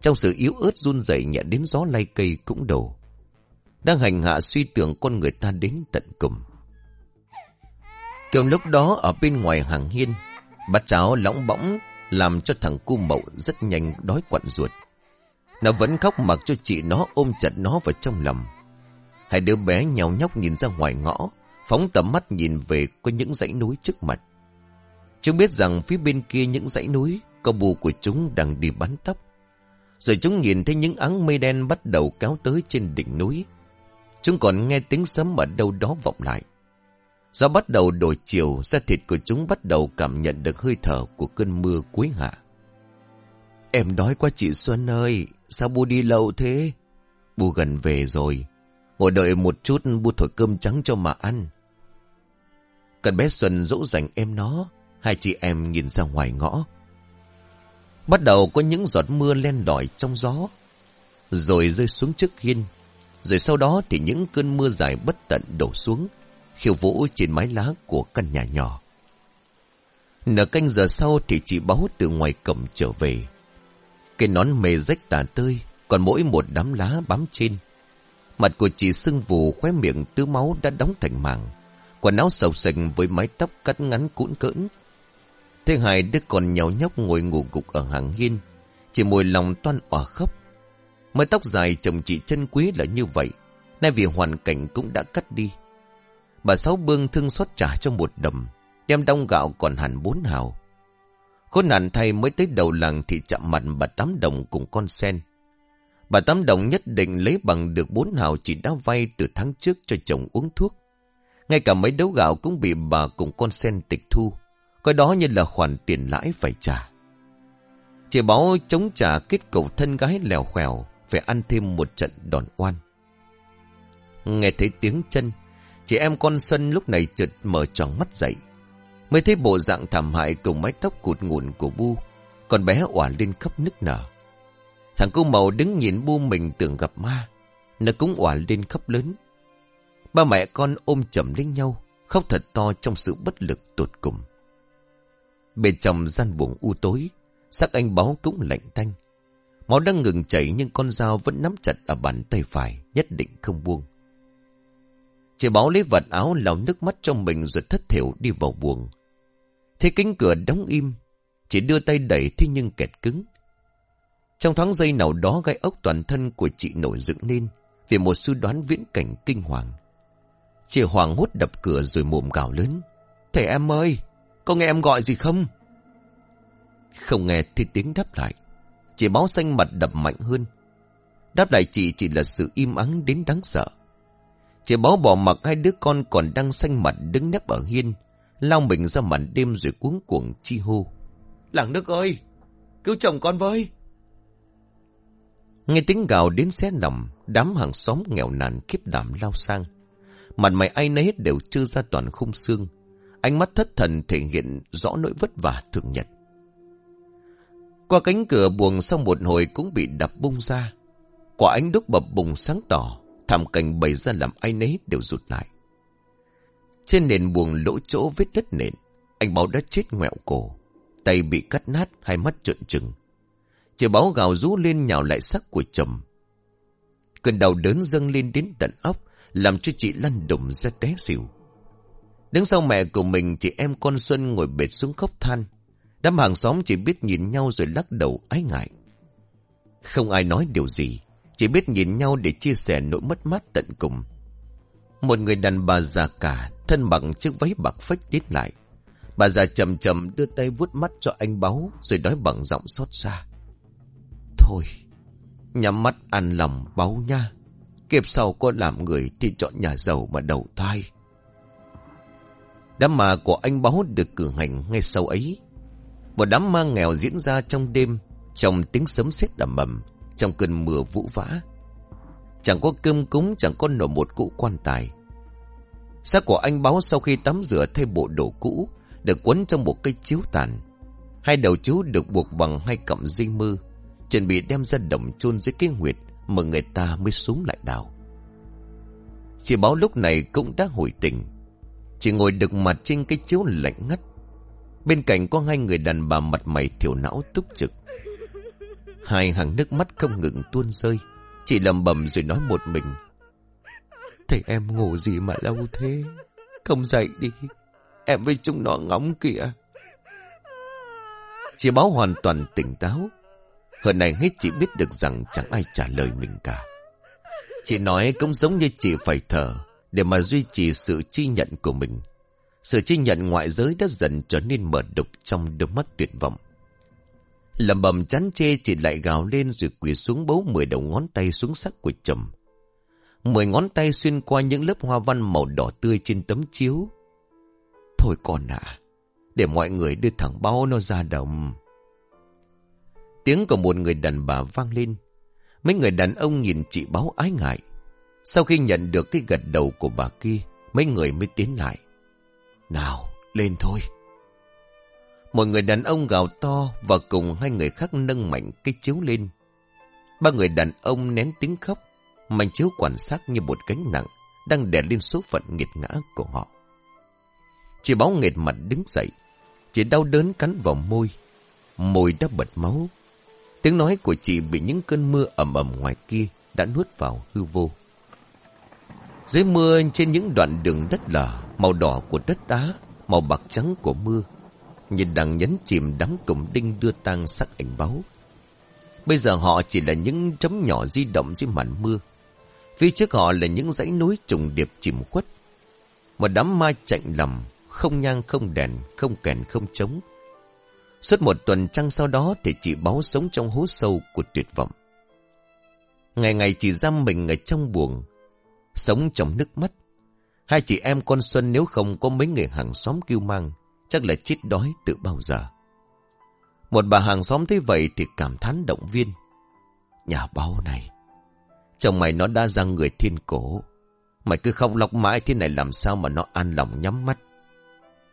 Trong sự yếu ớt run rẩy nhẹ đến gió lay cây cũng đổ. Đang hành hạ suy tưởng con người ta đến tận cùng. Kiểu lúc đó ở bên ngoài hàng hiên, bát cháo lõng bõng làm cho thằng cu mậu rất nhanh đói quặn ruột. Nó vẫn khóc mặc cho chị nó ôm chặt nó vào trong lòng. Hai đứa bé nhào nhóc nhìn ra ngoài ngõ, phóng tầm mắt nhìn về có những dãy núi trước mặt. Chúng biết rằng phía bên kia những dãy núi, cơ bù của chúng đang đi bắn tóc. Rồi chúng nhìn thấy những áng mây đen bắt đầu kéo tới trên đỉnh núi. Chúng còn nghe tiếng sấm ở đâu đó vọng lại. Do bắt đầu đổi chiều, da thịt của chúng bắt đầu cảm nhận được hơi thở của cơn mưa cuối hạ. Em đói quá chị Xuân ơi, sao bu đi lâu thế? Bu gần về rồi, ngồi đợi một chút bu thổi cơm trắng cho mà ăn. Cần bé Xuân dỗ dành em nó, hai chị em nhìn ra ngoài ngõ. Bắt đầu có những giọt mưa len đỏi trong gió, rồi rơi xuống trước hiên. Rồi sau đó thì những cơn mưa dài bất tận đổ xuống, khiêu vũ trên mái lá của căn nhà nhỏ. Nửa canh giờ sau thì chị báo từ ngoài cổng trở về. Cái nón mề rách tà tơi, còn mỗi một đám lá bám trên. Mặt của chị sưng vù khóe miệng tứ máu đã đóng thành màng. Quần áo sầu sình với mái tóc cắt ngắn cũn cỡn. Thế hai đứa còn nhào nhóc ngồi ngủ gục ở hàng hiên. Chỉ mùi lòng toan òa khóc. Mái tóc dài chồng chị chân quý là như vậy. Nay vì hoàn cảnh cũng đã cắt đi. Bà Sáu Bương thương xót trả cho một đầm, đem đông gạo còn hẳn bốn hào. Khốn nạn thay mới tới đầu làng thì chạm mặt bà Tám Đồng cùng con sen. Bà Tám Đồng nhất định lấy bằng được bốn hào chỉ đã vay từ tháng trước cho chồng uống thuốc. Ngay cả mấy đấu gạo cũng bị bà cùng con sen tịch thu, coi đó như là khoản tiền lãi phải trả. Chị báo chống trả kết cầu thân gái lèo khèo, phải ăn thêm một trận đòn oan. Nghe thấy tiếng chân, Chị em con Xuân lúc này chợt mở tròn mắt dậy. Mới thấy bộ dạng thảm hại cùng mái tóc cụt ngủn của Bu. Còn bé òa lên khắp nức nở. Thằng cô màu đứng nhìn Bu mình tưởng gặp ma. Nó cũng òa lên khóc lớn. Ba mẹ con ôm chầm lên nhau. Khóc thật to trong sự bất lực tột cùng. Bên trong gian buồng u tối. Sắc anh báo cũng lạnh tanh. Máu đang ngừng chảy nhưng con dao vẫn nắm chặt ở bàn tay phải. Nhất định không buông. Chị báo lấy vật áo lau nước mắt trong mình rồi thất thiểu đi vào buồng. Thế cánh cửa đóng im. Chỉ đưa tay đẩy thế nhưng kẹt cứng. Trong thoáng giây nào đó gai ốc toàn thân của chị nổi dựng lên vì một suy đoán viễn cảnh kinh hoàng. Chị Hoàng hút đập cửa rồi mồm gào lớn. Thầy em ơi, có nghe em gọi gì không? Không nghe thì tiếng đáp lại. Chị báo xanh mặt đập mạnh hơn. Đáp lại chị chỉ là sự im ắng đến đáng sợ. Chị báo bỏ mặc hai đứa con còn đang xanh mặt đứng nép ở hiên. Lao mình ra màn đêm rồi cuống cuồng chi hô. Làng nước ơi! Cứu chồng con với! Nghe tiếng gào đến xé nằm, đám hàng xóm nghèo nàn kiếp đảm lao sang. Mặt mày ai nấy đều trơ ra toàn khung xương. Ánh mắt thất thần thể hiện rõ nỗi vất vả thường nhật. Qua cánh cửa buồng sau một hồi cũng bị đập bung ra. Quả ánh đúc bập bùng sáng tỏ. Thảm cảnh bày ra làm ai nấy đều rụt lại. Trên nền buồng lỗ chỗ vết đất nền, anh báo đã chết ngoẹo cổ. Tay bị cắt nát, hai mắt trợn trừng. Chị báo gào rú lên nhào lại sắc của chồng. Cơn đau đớn dâng lên đến tận óc, làm cho chị lăn đùng ra té xỉu. Đứng sau mẹ của mình, chị em con Xuân ngồi bệt xuống khóc than. Đám hàng xóm chỉ biết nhìn nhau rồi lắc đầu ái ngại. Không ai nói điều gì, Chỉ biết nhìn nhau để chia sẻ nỗi mất mát tận cùng Một người đàn bà già cả Thân bằng chiếc váy bạc phách tiến lại Bà già chậm chậm đưa tay vuốt mắt cho anh báu Rồi nói bằng giọng xót xa Thôi, Nhắm mắt ăn lòng báu nha. Kiếp sau có làm người Thì chọn nhà giàu mà đầu thai. Đám ma của anh báu được cử hành ngay sau ấy. Một đám ma nghèo diễn ra trong đêm, Trong tiếng sấm sét đầm mầm Trong cơn mưa vũ vã. Chẳng có cơm cúng, Chẳng có nổ một cũ quan tài. Xác của anh báo sau khi tắm rửa thay bộ đồ cũ, Được quấn trong một cây chiếu tàn. Hai đầu chiếu được buộc bằng hai cọng dây mư Chuẩn bị đem ra đồng chôn dưới cái nguyệt Mà người ta mới xuống lại đào. Chị báo lúc này cũng đã hồi tình Chị ngồi đực mặt trên cái chiếu lạnh ngắt. Bên cạnh có hai người đàn bà mặt mày thiểu não túc trực. Hai hàng nước mắt không ngừng tuôn rơi. Chị lầm bầm rồi nói một mình. Thầy em ngủ gì mà lâu thế? Không dậy đi. Em với chúng nó ngóng kìa. Chị báo hoàn toàn tỉnh táo. Hơn này hết chị biết được rằng Chẳng ai trả lời mình cả Chị nói cũng giống như chị phải thở Để mà duy trì sự chi nhận của mình Sự chi nhận ngoại giới đã dần trở nên mở đục Trong đôi mắt tuyệt vọng Lầm bầm chán chê chị lại gào lên Rồi quỳ xuống bấu mười đầu ngón tay xuống sắc của chồng Mười ngón tay xuyên qua những lớp hoa văn màu đỏ tươi trên tấm chiếu. Thôi con à, để mọi người đưa thẳng bao nó ra đồng. Tiếng của một người đàn bà vang lên. Mấy người đàn ông nhìn chị báo ái ngại. Sau khi nhận được cái gật đầu của bà kia, mấy người mới tiến lại. Nào, lên thôi. Một người đàn ông gào to và cùng hai người khác nâng mạnh cái chiếu lên. Ba người đàn ông nén tiếng khóc Mảnh chiếu quan sát như một gánh nặng Đang đè lên số phận nghiệt ngã của họ Chị báo nghệt mặt đứng dậy Chị đau đớn cắn vào môi Môi đã bật máu Tiếng nói của chị bị những cơn mưa ẩm ẩm ngoài kia Đã nuốt vào hư vô Dưới mưa trên những đoạn đường đất lở Màu đỏ của đất đá Màu bạc trắng của mưa Nhìn đằng nhấn chìm đám cổng đinh đưa tang sắc ảnh báu Bây giờ họ chỉ là những chấm nhỏ di động dưới màn mưa Phía trước họ là những dãy núi trùng điệp chìm khuất. Một đám ma chạy lầm, không nhang không đèn, không kèn không trống. Suốt một tuần trăng sau đó thì chị báo sống trong hố sâu của tuyệt vọng. Ngày ngày chỉ giam mình ở trong buồng, sống trong nước mắt. Hai chị em con Xuân nếu không có mấy người hàng xóm kêu mang, chắc là chết đói từ bao giờ. Một bà hàng xóm thấy vậy thì cảm thán động viên. Nhà báo này, Chồng mày nó đã ra người thiên cổ. Mày cứ không lọc mãi thế này làm sao mà nó an lòng nhắm mắt.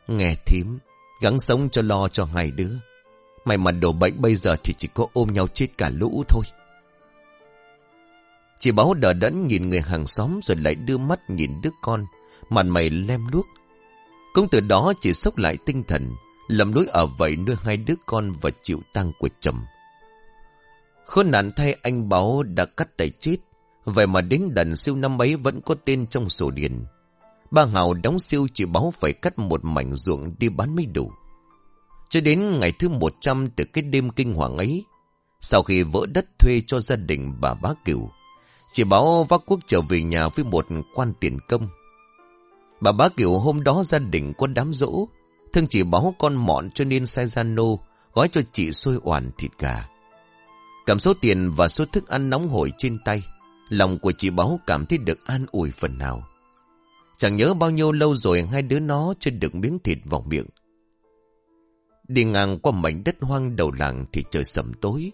Nghe thím, gắng sống cho lo cho hai đứa. Mày mà đổ bệnh bây giờ thì chỉ có ôm nhau chết cả lũ thôi. Chị báo đờ đẫn nhìn người hàng xóm rồi lại đưa mắt nhìn đứa con, mặt mày lem luốc. Cũng từ đó chị sốc lại tinh thần, lầm lối ở vậy nuôi hai đứa con và chịu tăng của chồng. Khốn nạn thay anh báo đã cắt tay chết, Vậy mà đến đần siêu năm ấy vẫn có tên trong sổ điền. Ba Hào đóng siêu chỉ báo phải cắt một mảnh ruộng đi bán mới đủ. Cho đến ngày thứ 100 từ cái đêm kinh hoàng ấy, sau khi vỡ đất thuê cho gia đình bà bá cửu, chỉ báo vác quốc trở về nhà với một quan tiền công. Bà bá cửu hôm đó gia đình có đám rỗ, thương chỉ báo con mọn cho nên sai gian nô, gói cho chị xôi oản thịt gà. Cảm số tiền và số thức ăn nóng hổi trên tay, Lòng của chị Báo cảm thấy được an ủi phần nào. Chẳng nhớ bao nhiêu lâu rồi hai đứa nó chưa được miếng thịt vào miệng. Đi ngang qua mảnh đất hoang đầu làng thì trời sầm tối.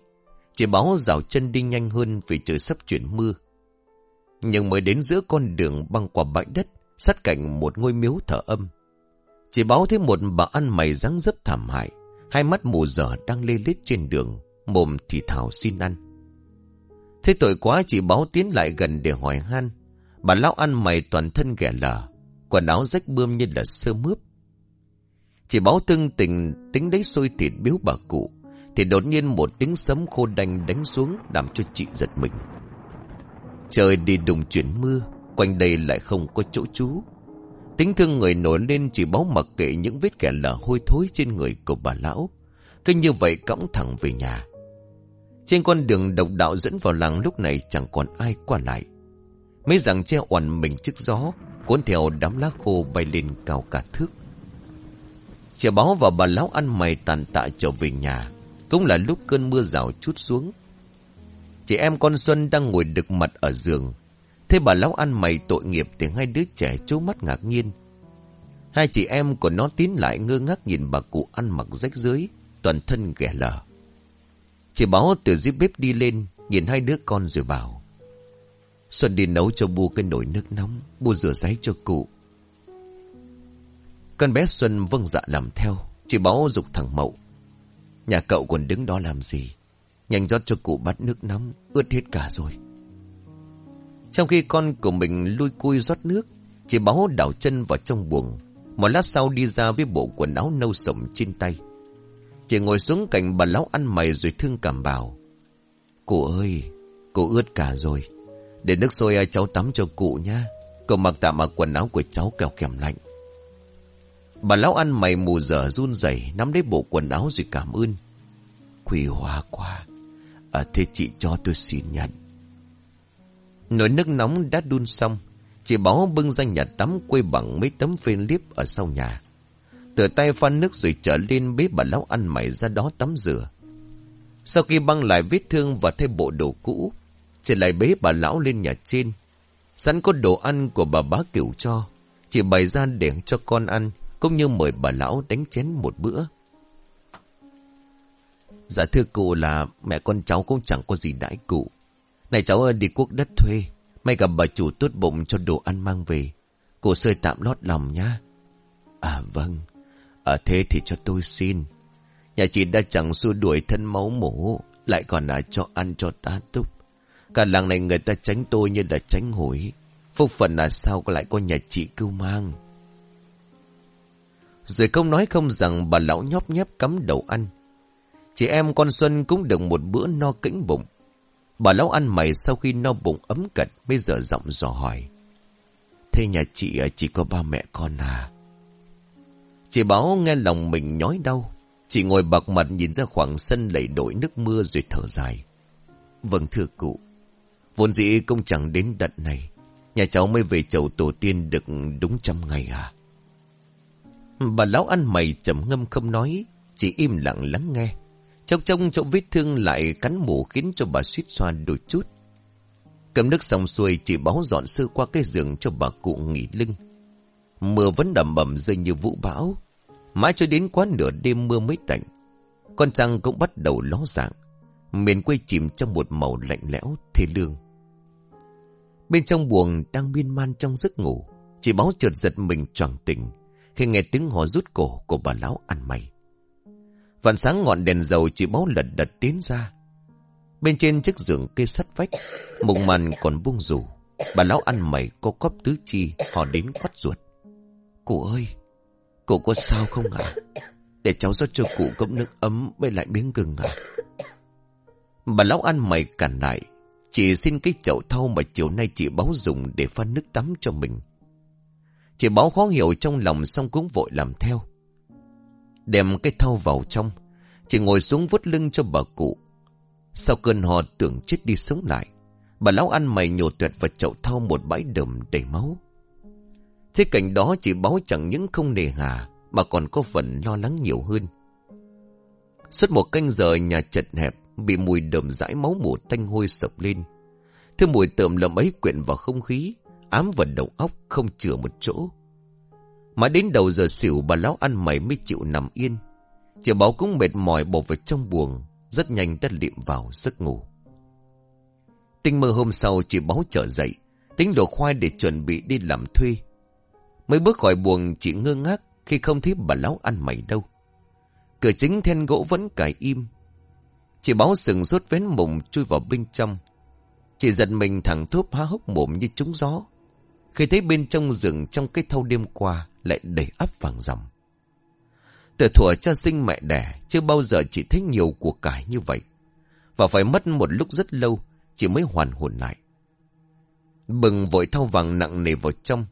Chị Báo rào chân đi nhanh hơn vì trời sắp chuyển mưa. Nhưng mới đến giữa con đường băng qua bãi đất, sát cạnh một ngôi miếu thở âm. Chị Báo thấy một bà ăn mày răng dấp thảm hại, hai mắt mù dở đang lê lết trên đường, mồm thì thảo xin ăn. Thế tội quá chị báo tiến lại gần để hỏi han. Bà lão ăn mày toàn thân ghẻ lở. Quần áo rách bươm như là sơ mướp. chỉ báo tương tình, tính đấy xôi thịt biếu bà cụ. Thì đột nhiên một tiếng sấm khô đanh đánh xuống làm cho chị giật mình. Trời đi đùng chuyển mưa. Quanh đây lại không có chỗ trú. Tính thương người nổi lên chỉ báo mặc kệ những vết kẻ lở hôi thối trên người của bà lão. Cứ như vậy cõng thẳng về nhà. Trên con đường độc đạo dẫn vào làng lúc này chẳng còn ai qua lại. Mấy rằng che oằn mình trước gió, cuốn theo đám lá khô bay lên cao cả thước. Chị báo và bà lão ăn mày tàn tạ trở về nhà, cũng là lúc cơn mưa rào chút xuống. Chị em con Xuân đang ngồi đực mặt ở giường. Thế bà lão ăn mày tội nghiệp thì hai đứa trẻ trố mắt ngạc nhiên. Hai chị em của nó tín lại ngơ ngác nhìn bà cụ ăn mặc rách rưới, toàn thân ghẻ lở. Chị báo từ dưới bếp đi lên, nhìn hai đứa con rồi bảo. Xuân đi nấu cho bu cái nồi nước nóng, bu rửa giấy cho cụ. Con bé Xuân vâng dạ làm theo, chị báo dục thằng Mậu. Nhà cậu còn đứng đó làm gì? Nhanh rót cho cụ bát nước nóng, ướt hết cả rồi. Trong khi con của mình lui cui rót nước, chị báo đảo chân vào trong buồng. Một lát sau đi ra với bộ quần áo nâu sậm trên tay. Chị ngồi xuống cạnh bà lão ăn mày rồi thương cảm bảo. Cụ ơi, cụ ướt cả rồi. Để nước sôi cháu tắm cho cụ nha. Cậu mặc tạm mặc quần áo của cháu kẹo kèm lạnh. Bà lão ăn mày mù dở run rẩy nắm lấy bộ quần áo rồi cảm ơn. Quỳ hoa quá. À thế chị cho tôi xin nhận. Nồi nước nóng đã đun xong. Chị báo bưng ra nhà tắm quây bằng mấy tấm phên liếp ở sau nhà. Tựa tay phan nước rồi trở lên bế bà lão ăn mày ra đó tắm rửa. Sau khi băng lại vết thương và thay bộ đồ cũ, chị lại bế bà lão lên nhà trên. Sẵn có đồ ăn của bà bá kiểu cho, chị bày ra để cho con ăn, cũng như mời bà lão đánh chén một bữa. Dạ thưa cụ là mẹ con cháu cũng chẳng có gì đãi cụ. Này cháu ơi đi quốc đất thuê, may gặp bà chủ tốt bụng cho đồ ăn mang về. Cụ sơi tạm lót lòng nhá. À vâng, ở thế thì cho tôi xin. Nhà chị đã chẳng xua đuổi thân máu mổ, lại còn là cho ăn cho tá túc. Cả làng này người ta tránh tôi như là tránh hối. Phúc phận là sao lại có nhà chị cưu mang. Rồi không nói không rằng bà lão nhóp nhép cắm đầu ăn. Chị em con Xuân cũng được một bữa no kĩnh bụng. Bà lão ăn mày sau khi no bụng ấm cật, bây giờ giọng dò hỏi. Thế nhà chị à, chỉ có ba mẹ con à? Chị báo nghe lòng mình nhói đau. Chị ngồi bạc mặt nhìn ra khoảng sân lầy đổi nước mưa rồi thở dài. Vâng thưa cụ. Vốn dĩ cũng chẳng đến đận này. Nhà cháu mới về chầu tổ tiên được đúng trăm ngày à. Bà lão ăn mày trầm ngâm không nói. Chỉ im lặng lắng nghe. Trong trong chỗ vết thương lại cắn mù khiến cho bà suýt xoa đôi chút. Cầm nước xong xuôi chị báo dọn sơ qua cái giường cho bà cụ nghỉ lưng. Mưa vẫn đầm bầm rơi như vũ bão. Mãi cho đến quá nửa đêm mưa mới tạnh. Con trăng cũng bắt đầu ló dạng. Miền quê chìm trong một màu lạnh lẽo, thê lương. Bên trong buồng đang miên man trong giấc ngủ. Chị báo chợt giật mình choàng tỉnh khi nghe tiếng hò rút cổ của bà lão ăn mày. Vạn sáng ngọn đèn dầu chị báo lật đật tiến ra. Bên trên chiếc giường kê sắt vách, mùng màn còn buông rủ. Bà lão ăn mày có cóp tứ chi, họ đến quắt ruột. Cụ ơi, cụ có sao không ạ? Để cháu rót cho cụ cốc nước ấm với lại miếng gừng ạ. Bà lão ăn mày cản lại, chỉ xin cái chậu thau mà chiều nay chị báo dùng để pha nước tắm cho mình. Chị báo khó hiểu trong lòng xong cũng vội làm theo. Đem cái thau vào trong, chị ngồi xuống vút lưng cho bà cụ. Sau cơn hò tưởng chết đi sống lại, bà lão ăn mày nhổ tuyệt vào chậu thau một bãi đầm đầy máu. Thế cảnh đó chị báo chẳng những không nề hà Mà còn có phần lo lắng nhiều hơn Suốt một canh giờ nhà chật hẹp Bị mùi đờm dãi máu mù tanh hôi sập lên Thứ mùi tợm lầm ấy quyện vào không khí, Ám vào đầu óc không chừa một chỗ Mà đến đầu giờ xỉu, bà lão ăn mày mới chịu nằm yên Chị báo cũng mệt mỏi bỏ vào trong buồng, Rất nhanh đã liệm vào giấc ngủ Tinh mơ hôm sau, chị báo trở dậy, Tính đồ khoai để chuẩn bị đi làm thuê Mới bước khỏi buồng, chị ngơ ngác khi không thấy bà lão ăn mày đâu. Cửa chính then gỗ vẫn cài im. Chị báo sừng rốt vén mùng chui vào bên trong. Chị giật mình thẳng thốt há hốc mồm như trúng gió. Khi thấy bên trong rừng trong cái thâu đêm qua lại đầy ắp vàng rằm. Từ thuở cha sinh mẹ đẻ, chưa bao giờ chị thấy nhiều của cải như vậy. Và phải mất một lúc rất lâu, chị mới hoàn hồn lại. Bừng vội thau vàng nặng nề vào trong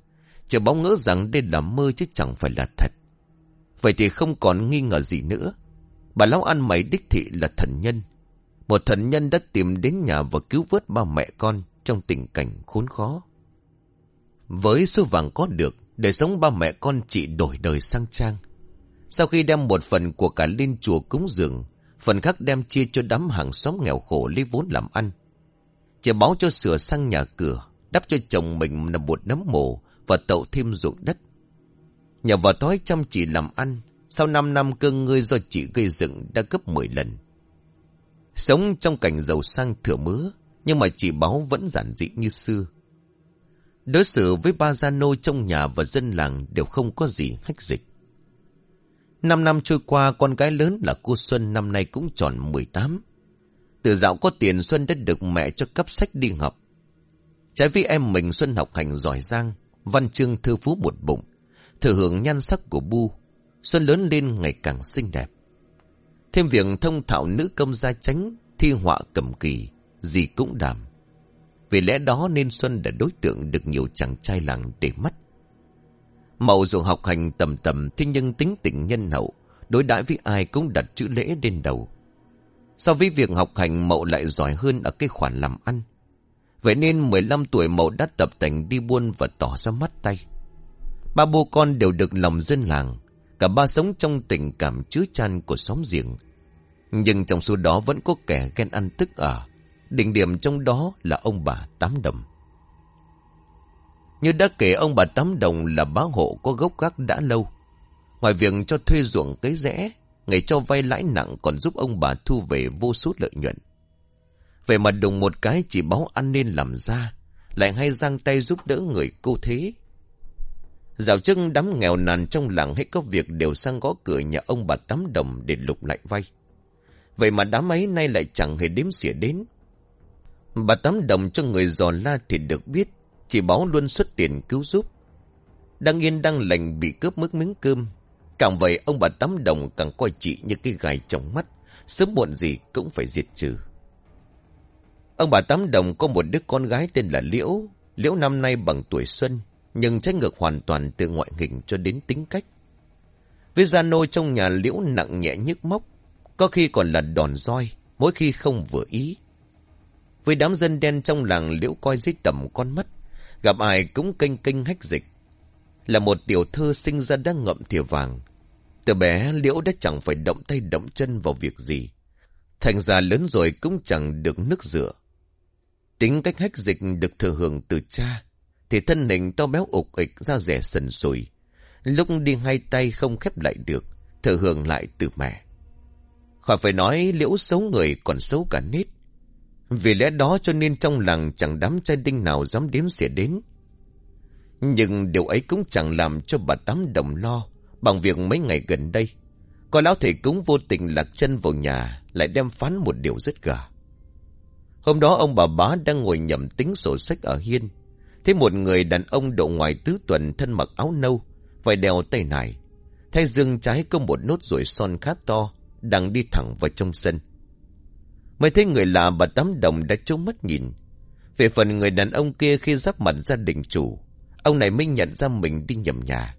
Chờ bóng ngỡ rằng đây là mơ chứ chẳng phải là thật. Vậy thì không còn nghi ngờ gì nữa. Bà lão ăn mày đích thị là thần nhân. Một thần nhân đã tìm đến nhà và cứu vớt ba mẹ con trong tình cảnh khốn khó. Với số vàng có được, để sống ba mẹ con chị đổi đời sang trang. Sau khi đem một phần của cả lên chùa cúng dường, phần khác đem chia cho đám hàng xóm nghèo khổ lấy vốn làm ăn. Chị báo cho sửa sang nhà cửa, đắp cho chồng mình là một nấm mồ và tậu thêm ruộng đất. Nhờ vào tối chăm chỉ làm ăn, sau 5 năm cơn ngươi do chị gây dựng đã gấp 10 lần. Sống trong cảnh giàu sang thừa mứa, nhưng mà chị báo vẫn giản dị như xưa. Đối xử với ba gia nô trong nhà và dân làng đều không có gì hách dịch. Năm năm trôi qua, con gái lớn là cô Xuân năm nay cũng tròn 18. Từ dạo có tiền Xuân đã được mẹ cho cấp sách đi học. Trái với em mình Xuân học hành giỏi giang, văn chương thư phú một bụng, thừa hưởng nhan sắc của Bu. Xuân lớn lên ngày càng xinh đẹp. Thêm việc thông thạo nữ công gia tránh, thi họa cầm kỳ, gì cũng đảm. Vì lẽ đó nên Xuân đã đối tượng được nhiều chàng trai làng để mắt. Mậu dù học hành tầm tầm thế nhưng tính tình nhân hậu, đối đãi với ai cũng đặt chữ lễ lên đầu. So với việc học hành Mậu lại giỏi hơn ở cái khoản làm ăn. Vậy nên 15 tuổi Mậu đã tập thành đi buôn và tỏ ra mắt tay. Ba bố con đều được lòng dân làng, cả ba sống trong tình cảm chứa chan của xóm giềng. Nhưng trong số đó vẫn có kẻ ghen ăn tức ở. Đỉnh điểm trong đó là ông bà Tám Đồng. Như đã kể ông bà Tám Đồng là bá hộ có gốc gác đã lâu. Ngoài việc cho thuê ruộng cấy rẽ, ngày cho vay lãi nặng còn giúp ông bà thu về vô số lợi nhuận. Về mặt đùng một cái chỉ báo ăn nên làm ra, lại hay giang tay giúp đỡ người cô thế. Dạo chân đám nghèo nàn trong làng hết có việc đều sang gõ cửa nhà ông bà Tám Đồng để lục lại vay. Vậy mà đám ấy nay lại chẳng hề đếm xỉa đến. Bà Tám Đồng cho người dò la thì được biết, chỉ báo luôn xuất tiền cứu giúp. Đang yên đang lành bị cướp mất miếng cơm. Càng vậy ông bà Tám Đồng càng coi chị như cái gài trong mắt, sớm muộn gì cũng phải diệt trừ. Ông bà Tám Đồng có một đứa con gái tên là Liễu. Liễu năm nay bằng tuổi xuân, nhưng trái ngược hoàn toàn từ ngoại hình cho đến tính cách. Với gia nô trong nhà Liễu nặng nhẹ nhức mốc, có khi còn là đòn roi, mỗi khi không vừa ý. Với đám dân đen trong làng Liễu coi dưới tầm con mắt, gặp ai cũng kênh kênh hách dịch. Là một tiểu thơ sinh ra đang ngậm thìa vàng. Từ bé Liễu đã chẳng phải động tay động chân vào việc gì. Thành ra lớn rồi cũng chẳng được nước rửa. Tính cách hách dịch được thừa hưởng từ cha, thì thân hình to béo ục ịch ra rẻ sần sùi. Lúc đi hai tay không khép lại được, thở hưởng lại từ mẹ. Khỏi phải nói liễu xấu người còn xấu cả nít. Vì lẽ đó cho nên trong làng chẳng đám trai đinh nào dám đếm xỉa đến. Nhưng điều ấy cũng chẳng làm cho bà Tám đồng lo bằng việc mấy ngày gần đây. Có lão thầy cúng vô tình lạc chân vào nhà lại đem phán một điều rất gà. Hôm đó ông bà bá đang ngồi nhầm tính sổ sách ở hiên. Thấy một người đàn ông độ ngoài tứ tuần thân mặc áo nâu, vài đeo tay nải. Thay dương trái có một nốt ruồi son khá to, đang đi thẳng vào trong sân. Mới thấy người lạ bà Tám Đồng đã trốn mắt nhìn. Về phần người đàn ông kia khi giáp mặt gia đình chủ, ông này mới nhận ra mình đi nhầm nhà.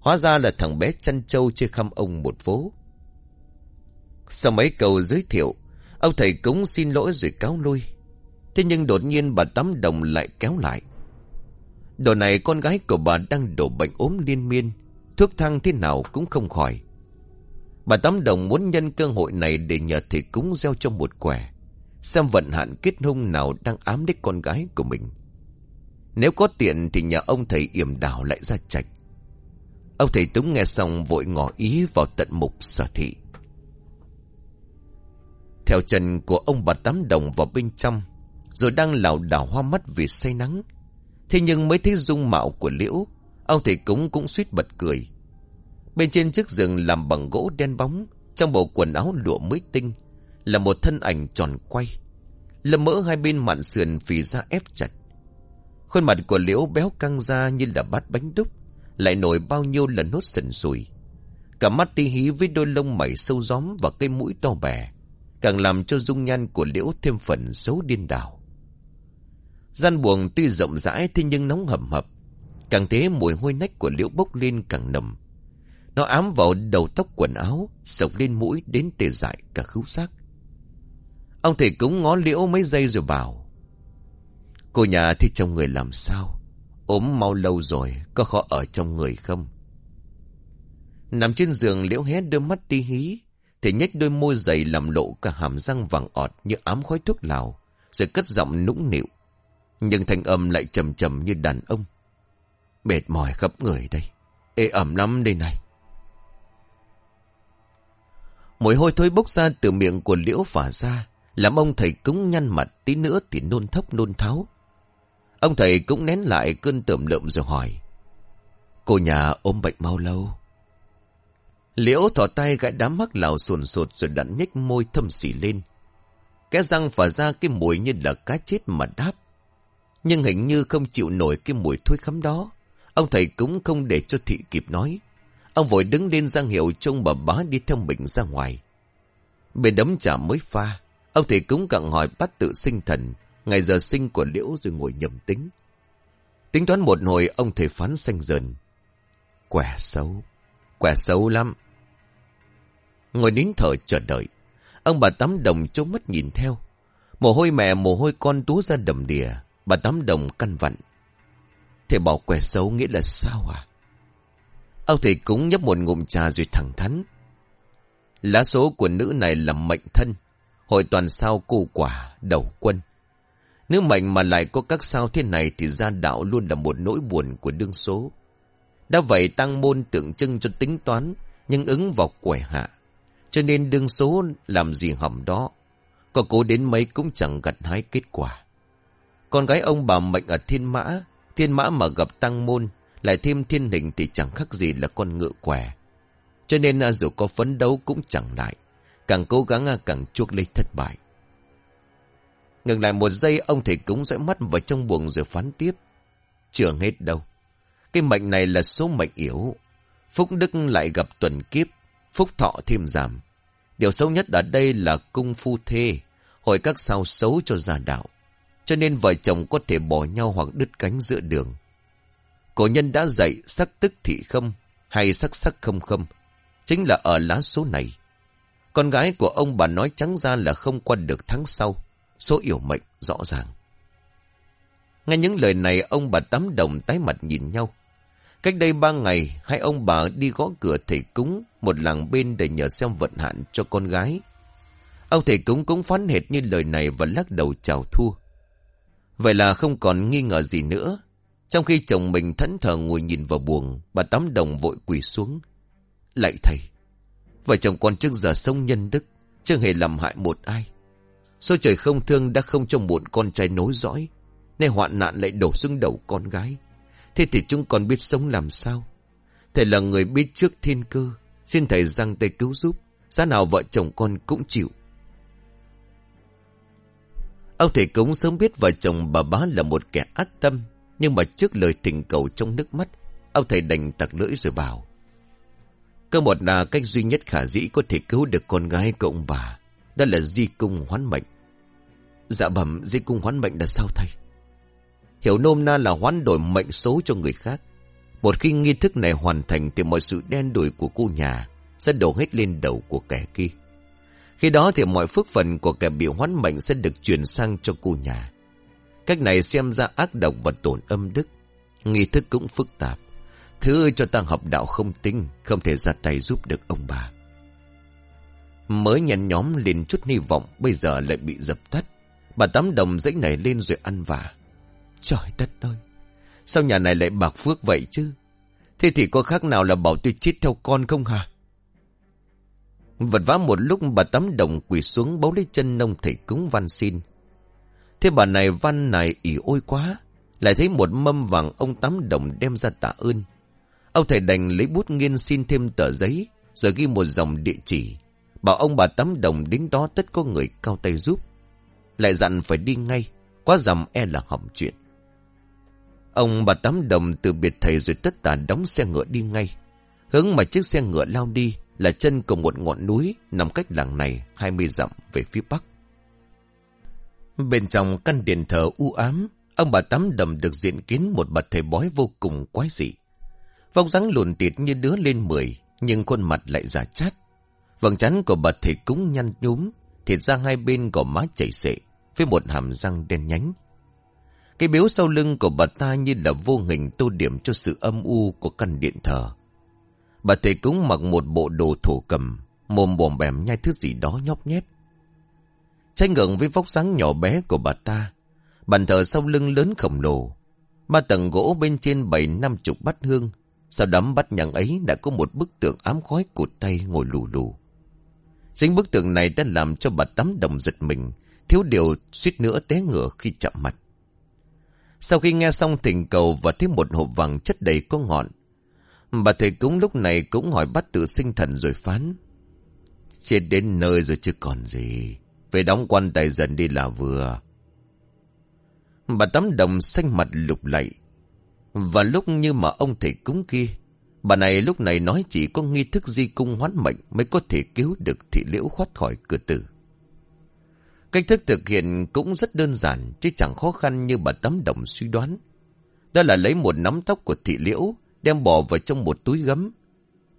Hóa ra là thằng bé chăn trâu chơi khăm ông một phố. Sau mấy câu giới thiệu, ông thầy cúng xin lỗi rồi cáo lui. Thế nhưng đột nhiên bà Tám Đồng lại kéo lại. Đồ này con gái của bà đang đổ bệnh ốm liên miên, thuốc thang thế nào cũng không khỏi. Bà Tám Đồng muốn nhân cơ hội này để nhờ thầy cúng gieo cho một quẻ. Xem vận hạn kết hôn nào đang ám đến con gái của mình. Nếu có tiện thì nhà ông thầy yểm đảo lại ra chạch. Ông thầy Túng nghe xong vội ngỏ ý vào tận mục sở thị. Theo chân của ông bà Tám Đồng vào bên trong, rồi đang lảo đảo hoa mắt vì say nắng. Thế nhưng mới thấy dung mạo của Liễu, ông thầy cúng cũng suýt bật cười. Bên trên chiếc giường làm bằng gỗ đen bóng, trong bộ quần áo lụa mới tinh, là một thân ảnh tròn quay. Lâm mỡ hai bên mạn sườn phì ra ép chặt. Khuôn mặt của liễu béo căng ra như là bát bánh đúc, lại nổi bao nhiêu lần nốt sần sùi. Cả mắt ti hí với đôi lông mày sâu gióm và cây mũi to bè, càng làm cho dung nhan của liễu thêm phần xấu điên đảo. Gian buồng tuy rộng rãi thế nhưng nóng hầm hập, càng thế mùi hôi nách của liễu bốc lên càng nồng. Nó ám vào đầu tóc quần áo, sộc lên mũi đến tê dại cả khứu xác. Ông thầy cúng ngó liễu mấy giây rồi bảo. Cô nhà thì chồng người làm sao? ốm mau lâu rồi, có khó ở trong người không? Nằm trên giường liễu hé đôi mắt ti hí, thì nhếch đôi môi dày làm lộ cả hàm răng vàng ọt như ám khói thuốc lào, rồi cất giọng nũng nịu. Nhưng thanh âm lại trầm trầm như đàn ông. Mệt mỏi khắp người đây, ê ẩm lắm đây này. Mùi hôi thối bốc ra từ miệng của liễu phả ra, làm ông thầy cúng nhăn mặt tí nữa thì nôn thốc nôn tháo. Ông thầy cũng nén lại cơn tưởng lợm rồi hỏi. Cô nhà ôm bệnh mau lâu? Liễu thỏ tay gãi đám mắc lào sồn sột rồi đặn nhếch môi thâm xỉ lên. Cái răng phả ra cái mùi như là cá chết mà đáp. Nhưng hình như không chịu nổi cái mùi thối khắm đó. Ông thầy cũng không để cho thị kịp nói. Ông vội đứng lên giang hiệu trông bà bá đi theo mình ra ngoài. Bên đấm trà mới pha. Ông thầy cũng cặn hỏi bắt tự sinh thần. Ngày giờ sinh của liễu rồi ngồi nhầm tính. Tính toán một hồi, ông thầy phán xanh dần. Quẻ xấu. Quẻ xấu lắm. Ngồi nín thở chờ đợi. Ông bà tắm đồng trông mắt nhìn theo. Mồ hôi mẹ, mồ hôi con túa ra đầm đìa. Bà tắm đồng căn vặn. Thầy bảo quẻ xấu nghĩa là sao à? Ông thầy cũng nhấp một ngụm trà rồi thẳng thắn. Lá số của nữ này là mệnh thân. Hội toàn sao cô quả, đầu quân. Nếu mệnh mà lại có các sao thế này thì gia đạo luôn là một nỗi buồn của đương số. Đã vậy tăng môn tượng trưng cho tính toán, nhưng ứng vào quẻ hạ. Cho nên đương số làm gì hỏng đó. Có cố đến mấy cũng chẳng gặt hái kết quả. Con gái ông bà mệnh ở thiên mã, thiên mã mà gặp tăng môn, lại thêm thiên hình thì chẳng khác gì là con ngựa quẻ. Cho nên à, dù có phấn đấu cũng chẳng lại. Càng cố gắng à, càng chuốc lấy thất bại. Ngừng lại một giây ông thầy cúng dõi mắt vào trong buồng rồi phán tiếp. Chưa hết đâu. Cái mệnh này là số mệnh yếu. Phúc Đức lại gặp tuần kiếp. Phúc thọ thêm giảm. Điều xấu nhất ở đây là cung phu thê. hồi các sao xấu cho gia đạo. Cho nên vợ chồng có thể bỏ nhau hoặc đứt cánh giữa đường. Cổ nhân đã dạy sắc tức thị không hay sắc sắc không không. Chính là ở lá số này. Con gái của ông bà nói trắng ra là không qua được tháng sau. Số yểu mệnh rõ ràng. Nghe những lời này ông bà tắm đồng tái mặt nhìn nhau. Cách đây ba ngày, hai ông bà đi gõ cửa thầy cúng, một làng bên để nhờ xem vận hạn cho con gái. Ông thầy cúng cũng phán hệt như lời này và lắc đầu chào thua. Vậy là không còn nghi ngờ gì nữa. Trong khi chồng mình thẫn thờ ngồi nhìn vào buồng, bà tắm đồng vội quỳ xuống. Lạy thầy, vợ chồng con trước giờ sống nhân đức, chưa hề làm hại một ai. Số trời không thương đã không cho một con trai nối dõi, nên hoạn nạn lại đổ xuống đầu con gái. Thế thì chúng còn biết sống làm sao? Thầy là người biết trước thiên cơ, xin thầy giang tay cứu giúp, giá nào vợ chồng con cũng chịu. Ông thầy cúng sớm biết vợ chồng bà bá là một kẻ ác tâm, nhưng mà trước lời thỉnh cầu trong nước mắt, ông thầy đành tặc lưỡi rồi bảo. Cơ một là cách duy nhất khả dĩ có thể cứu được con gái của ông bà, đó là di cung hoán mệnh. Dạ bẩm di cung hoán mệnh là sao thầy? Hiểu nôm na là hoán đổi mệnh số cho người khác. Một khi nghi thức này hoàn thành thì mọi sự đen đủi của cô nhà sẽ đổ hết lên đầu của kẻ kia. Khi đó thì mọi phước phần của kẻ bị hoán mệnh sẽ được chuyển sang cho cô nhà. Cách này xem ra ác độc và tổn âm đức. Nghi thức cũng phức tạp. Thứ cho ta học đạo không tinh, không thể ra tay giúp được ông bà. Mới nhăn nhóm lên chút hy vọng, bây giờ lại bị dập tắt. Bà tắm đồng dãy này lên rồi ăn vả. Trời đất ơi! Sao nhà này lại bạc phước vậy chứ? Thế thì có khác nào là bảo tôi chết theo con không hả? Vật vã một lúc bà tắm đồng quỳ xuống bấu lấy chân nông thầy cúng văn xin. Thế bà này văn này ỉ ôi quá. Lại thấy một mâm vàng ông tắm đồng đem ra tạ ơn. Ông thầy đành lấy bút nghiên xin thêm tờ giấy, rồi ghi một dòng địa chỉ. Bảo ông bà tắm đồng đến đó tất có người cao tay giúp. Lại dặn phải đi ngay, quá dầm e là hỏng chuyện. Ông bà tắm đồng từ biệt thầy rồi tất tả đóng xe ngựa đi ngay. Hướng mà chiếc xe ngựa lao đi là chân của một ngọn núi nằm cách làng này 20 dặm về phía bắc. Bên trong căn điện thờ u ám, ông bà tắm đầm được diện kiến một bậc thầy bói vô cùng quái dị. Vòng dáng lùn tịt như đứa lên mười, nhưng khuôn mặt lại giả chát. Vầng trán của bậc thầy cúng nhăn nhúm, Thịt ra hai bên gò má chảy xệ Với một hàm răng đen nhánh Cái biếu sau lưng của bà ta như là vô hình tô điểm cho sự âm u của căn điện thờ Bà thầy cúng mặc một bộ đồ thổ cầm, Mồm bồm bèm nhai thứ gì đó nhóc nhép. Trái ngưỡng với vóc dáng nhỏ bé của bà ta, Bàn thờ sau lưng lớn khổng lồ, Ba tầng gỗ bên trên bảy năm chục bát hương. Sau đám bát nhằng ấy đã có một bức tượng ám khói cụt tay ngồi lù lù. Chính bức tượng này đã làm cho bà tắm đồng giật mình, Thiếu điều suýt nữa té ngửa khi chạm mặt. Sau khi nghe xong thỉnh cầu và thấy một hộp vàng chất đầy có ngọn Bà thầy cúng lúc này cũng hỏi bắt tự sinh thần rồi phán. Chết đến nơi rồi chứ còn gì. Về đóng quan tài dần đi là vừa. Bà tắm đồng xanh mặt lục lạy. Và lúc như mà ông thầy cúng kia, Bà này lúc này nói chỉ có nghi thức di cung hoán mệnh Mới có thể cứu được thị liễu thoát khỏi cửa tử. Cách thức thực hiện cũng rất đơn giản, Chứ chẳng khó khăn như bà tắm đồng suy đoán. Đó là lấy một nắm tóc của thị liễu Đem bỏ vào trong một túi gấm.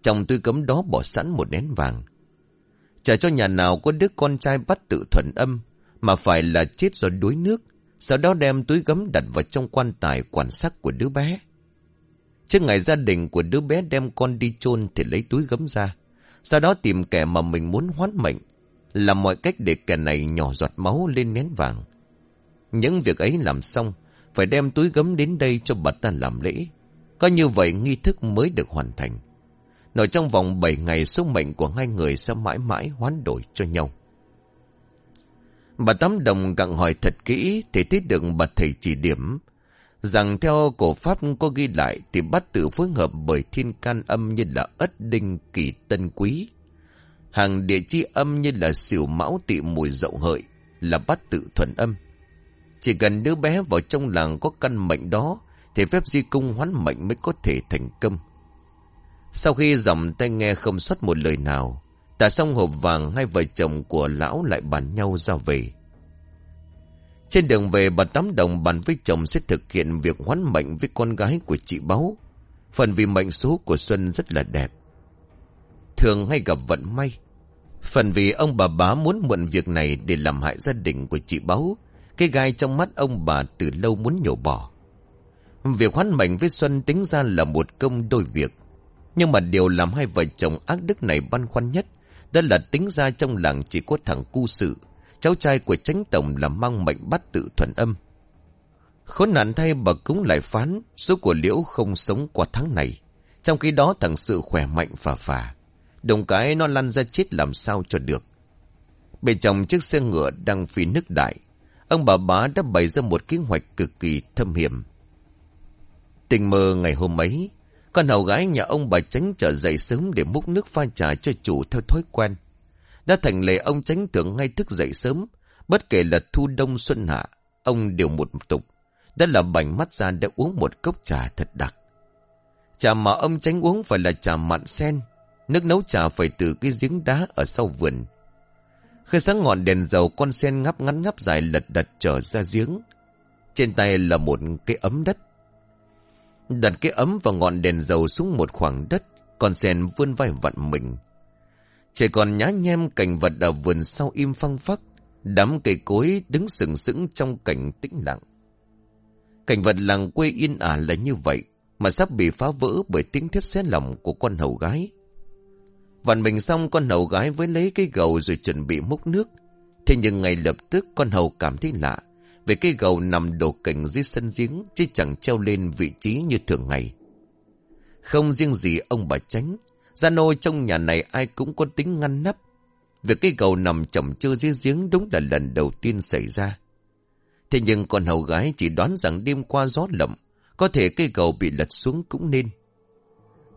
Trong túi gấm đó bỏ sẵn một nén vàng. Chả cho nhà nào có đứa con trai bắt tự thuần âm, Mà phải là chết do đuối nước, Sau đó đem túi gấm đặt vào trong quan tài quan sắc của đứa bé. Trước ngày gia đình của đứa bé đem con đi chôn Thì lấy túi gấm ra, Sau đó tìm kẻ mà mình muốn hoán mệnh, Làm mọi cách để kẻ này nhỏ giọt máu lên nén vàng. Những việc ấy làm xong, Phải đem túi gấm đến đây cho bà ta làm lễ. Có như vậy nghi thức mới được hoàn thành Nội trong vòng 7 ngày, số mệnh của hai người sẽ mãi mãi hoán đổi cho nhau. Bà Tám Đồng gặng hỏi thật kỹ thì thấy được bà thầy chỉ điểm rằng theo cổ pháp có ghi lại thì bắt tự phối hợp bởi thiên can âm như là ất đinh, kỳ, tân quý. Hàng địa chi âm như là xỉu mão, tị mùi, dậu hợi là bắt tự thuần âm. Chỉ cần đứa bé vào trong làng có căn mệnh đó thì phép di cung hoán mệnh mới có thể thành công. Sau khi dòng tay nghe không xuất một lời nào, tả xong hộp vàng hai vợ chồng của lão lại bàn nhau ra về. Trên đường về bà Tám Đồng bàn với chồng sẽ thực hiện việc hoán mệnh với con gái của chị Báu. Phần vì mệnh số của Xuân rất là đẹp. Thường hay gặp vận may. Phần vì ông bà bá muốn mượn việc này để làm hại gia đình của chị Báu. Cái gai trong mắt ông bà từ lâu muốn nhổ bỏ. Việc hoán mệnh với Xuân tính ra là một công đôi việc. Nhưng mà điều làm hai vợ chồng ác đức này băn khoăn nhất, Đó là tính ra trong làng chỉ có thằng cu sự. Cháu trai của tránh tổng là mang mệnh bắt tự thuần âm. Khốn nạn thay bà cúng lại phán, Số của Liễu không sống qua tháng này. Trong khi đó thằng sự khỏe mạnh phà phà. Đồng cái nó lăn ra chết làm sao cho được. Bên trong chiếc xe ngựa đang phi nước đại. Ông bà bá đã bày ra một kế hoạch cực kỳ thâm hiểm. Tình mơ ngày hôm ấy con hầu gái nhà ông bà tránh trở dậy sớm để múc nước pha trà cho chủ theo thói quen. Đã thành lệ ông tránh tưởng ngay thức dậy sớm, bất kể là thu đông xuân hạ, ông đều một tục. đã là bảnh mắt ra để uống một cốc trà thật đặc. Trà mà ông tránh uống phải là trà mặn sen, nước nấu trà phải từ cái giếng đá ở sau vườn. Khi sáng ngọn đèn dầu con sen ngắp ngắn ngắp dài lật đật trở ra giếng. Trên tay là một cái ấm đất. Đặt cái ấm và ngọn đèn dầu xuống một khoảng đất, Con sen vươn vai vặn mình. Trời còn nhá nhem, cảnh vật ở vườn sau im phăng phắc, Đám cây cối đứng sừng sững trong cảnh tĩnh lặng. Cảnh vật làng quê yên ả là như vậy, Mà sắp bị phá vỡ bởi tiếng thiết xé lòng của con hầu gái. Vặn mình xong, con hầu gái với lấy cái gầu rồi chuẩn bị múc nước. Thế nhưng ngay lập tức, con hầu cảm thấy lạ về cây gầu nằm đổ cành dưới sân giếng, Chứ chẳng treo lên vị trí như thường ngày. Không riêng gì ông bà tránh Gia nô trong nhà này ai cũng có tính ngăn nắp. Việc cây gầu nằm chậm chơ dưới giếng Đúng là lần đầu tiên xảy ra. Thế nhưng con hầu gái chỉ đoán rằng đêm qua gió lậm, Có thể cây gầu bị lật xuống cũng nên.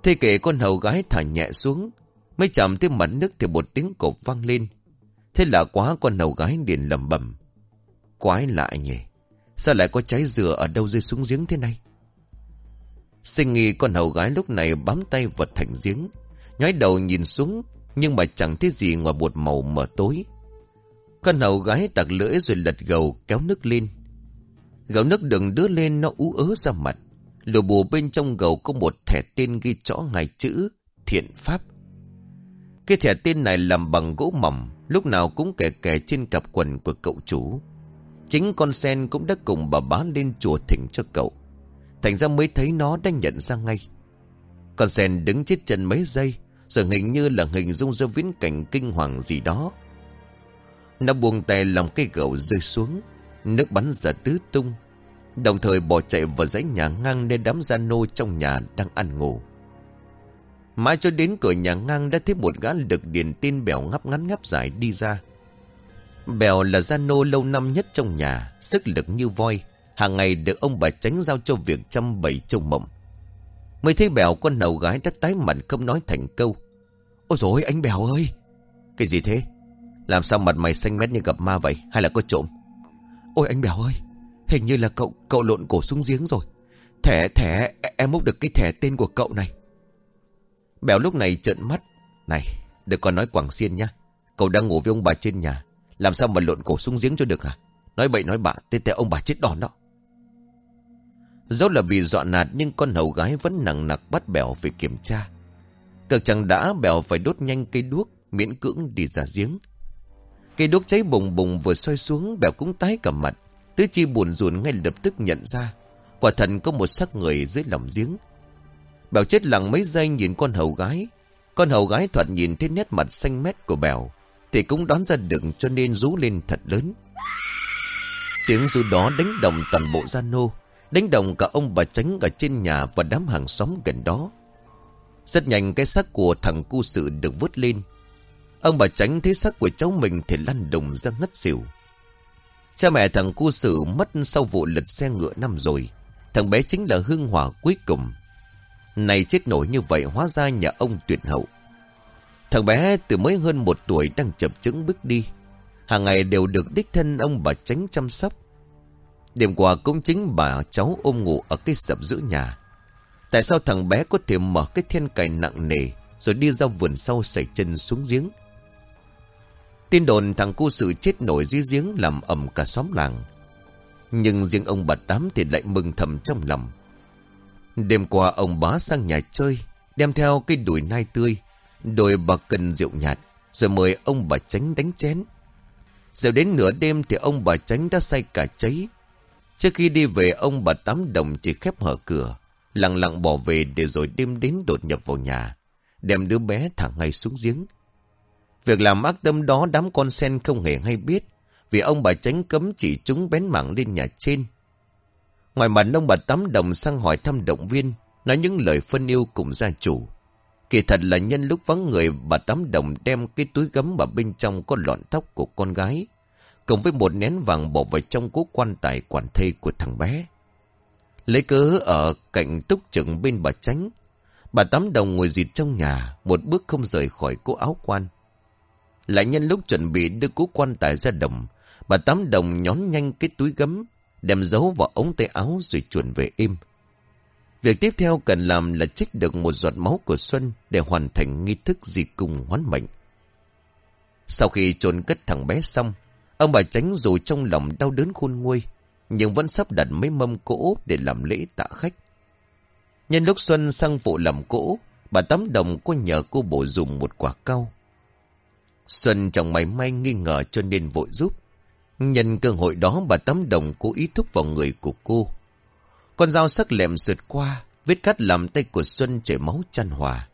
Thế kể con hầu gái thả nhẹ xuống, Mới chạm tới mặt nước thì một tiếng cột vang lên. Thế là quá con hầu gái liền lầm bầm Quái lạ nhỉ? Sao lại có trái dừa ở đâu rơi xuống giếng thế này? Sinh nghi con hầu gái lúc này bám tay vật thành giếng Nhói đầu nhìn xuống, Nhưng mà chẳng thấy gì ngoài bột màu mờ tối. Con hầu gái tặc lưỡi rồi lật gầu kéo nước lên. Gầu nước đừng đưa lên nó ú ớ ra mặt. Lùa bù bên trong gầu có một thẻ tên ghi rõ ngày chữ Thiện Pháp. Cái thẻ tên này làm bằng gỗ mỏng, Lúc nào cũng kè kè trên cặp quần của cậu chủ. Chính con sen cũng đã cùng bà bá lên chùa thỉnh cho cậu. Thành ra mới thấy nó đã nhận ra ngay. Con sen đứng chết chân mấy giây, Rồi hình như là hình dung ra viễn cảnh kinh hoàng gì đó. Nó buông tay lòng cây gậu rơi xuống, Nước bắn ra tứ tung, Đồng thời bỏ chạy vào dãy nhà ngang Nên đám gia nô trong nhà đang ăn ngủ. Mãi cho đến cửa nhà ngang Đã thấy một gã lực điền tin bèo ngắp ngắn ngắp dài đi ra. Bèo là gia nô lâu năm nhất trong nhà, Sức lực như voi. Hàng ngày được ông bà tránh giao cho việc chăm bầy trông mộng. Mới thấy bèo con nầu gái đã tái mặt không nói thành câu. Ôi dồi anh bèo ơi! Cái gì thế? Làm sao mặt mày xanh mét như gặp ma vậy? Hay là có trộm? Ôi anh bèo ơi, Hình như là cậu cậu lộn cổ xuống giếng rồi. Thẻ thẻ e, em múc được cái thẻ tên của cậu này. Bèo lúc này trợn mắt. Này, đừng còn nói quảng xiên nhá. Cậu đang ngủ với ông bà trên nhà. Làm sao mà lộn cổ xuống giếng cho được hả? Nói bậy nói bạ, tên tè ông bà chết đòn đó. Dẫu là bị dọa nạt, Nhưng con hầu gái vẫn nặng nặc bắt bèo về kiểm tra. Cực chẳng đã bèo phải đốt nhanh cây đuốc, Miễn cưỡng đi ra giếng. Cây đuốc cháy bùng bùng vừa xoay xuống, Bèo cũng tái cả mặt. Tứ chi buồn rùn ngay lập tức nhận ra. Quả thần có một xác người dưới lòng giếng. Bèo chết lặng mấy giây nhìn con hầu gái. Con hầu gái thoạt nhìn thấy nét mặt xanh mét của bèo. Thì cũng đoán ra được cho nên rú lên thật lớn. Tiếng rú đó đánh đồng toàn bộ gia nô Đánh đồng cả ông bà tránh ở trên nhà Và đám hàng xóm gần đó. Rất nhanh cái xác của thằng cu sự được vớt lên. Ông bà tránh thấy xác của cháu mình Thì lăn đùng ra ngất xỉu. Cha mẹ thằng cu sự mất sau vụ lật xe ngựa năm rồi. Thằng bé chính là hương hỏa cuối cùng. Này chết nổi như vậy, hóa ra nhà ông tuyệt hậu. Thằng bé từ mới hơn một tuổi đang chập chững bước đi. Hàng ngày đều được đích thân ông bà tránh chăm sóc. Đêm qua cũng chính bà cháu ôm ngủ ở cái sập giữa nhà. Tại sao thằng bé có thể mở cái thiên cài nặng nề, Rồi đi ra vườn sau sảy chân xuống giếng? Tin đồn thằng cu sự chết nổi dưới giếng làm ẩm cả xóm làng. Nhưng riêng ông bà Tám thì lại mừng thầm trong lòng. Đêm qua ông bá sang nhà chơi, Đem theo cái đùi nai tươi Đồi bà cần rượu nhạt, Rồi mời ông bà tránh đánh chén. Giờ đến nửa đêm thì ông bà tránh đã say cả cháy. Trước khi đi về, ông bà Tám đồng chỉ khép hở cửa, Lặng lặng bỏ về để rồi đêm đến đột nhập vào nhà, Đem đứa bé thẳng ngay xuống giếng. Việc làm ác tâm đó đám con sen không hề hay biết, Vì ông bà tránh cấm chỉ chúng bén mảng lên nhà trên. Ngoài mặt ông bà Tám đồng sang hỏi thăm động viên, Nói những lời phân yêu cùng gia chủ. Kỳ thật là nhân lúc vắng người bà Tám đồng đem cái túi gấm mà bên trong có lọn tóc của con gái Cùng với một nén vàng bỏ vào trong cố quan tài quản thây của thằng bé Lấy cớ ở cạnh túc trừng bên bà tránh Bà Tám đồng ngồi dịt trong nhà Một bước không rời khỏi cố áo quan lại nhân lúc chuẩn bị đưa cố quan tài ra đồng, bà Tám Đồng nhón nhanh cái túi gấm, đem giấu vào ống tay áo rồi chuẩn về im. Việc tiếp theo cần làm là trích được một giọt máu của Xuân để hoàn thành nghi thức di cung hoán mệnh. Sau khi chôn cất thằng bé xong, ông bà tránh dù trong lòng đau đớn khôn nguôi, nhưng vẫn sắp đặt mấy mâm cỗ để làm lễ tạ khách. Nhân lúc Xuân sang phụ làm cỗ, bà Tám Đồng có nhờ cô bổ dùng một quả cao Xuân chẳng mày may nghi ngờ cho nên vội giúp. Nhân cơ hội đó bà tắm đồng cố ý thúc vào người của cô. Con dao sắc lẹm sượt qua, vết cắt làm tay của Xuân chảy máu chăn hòa.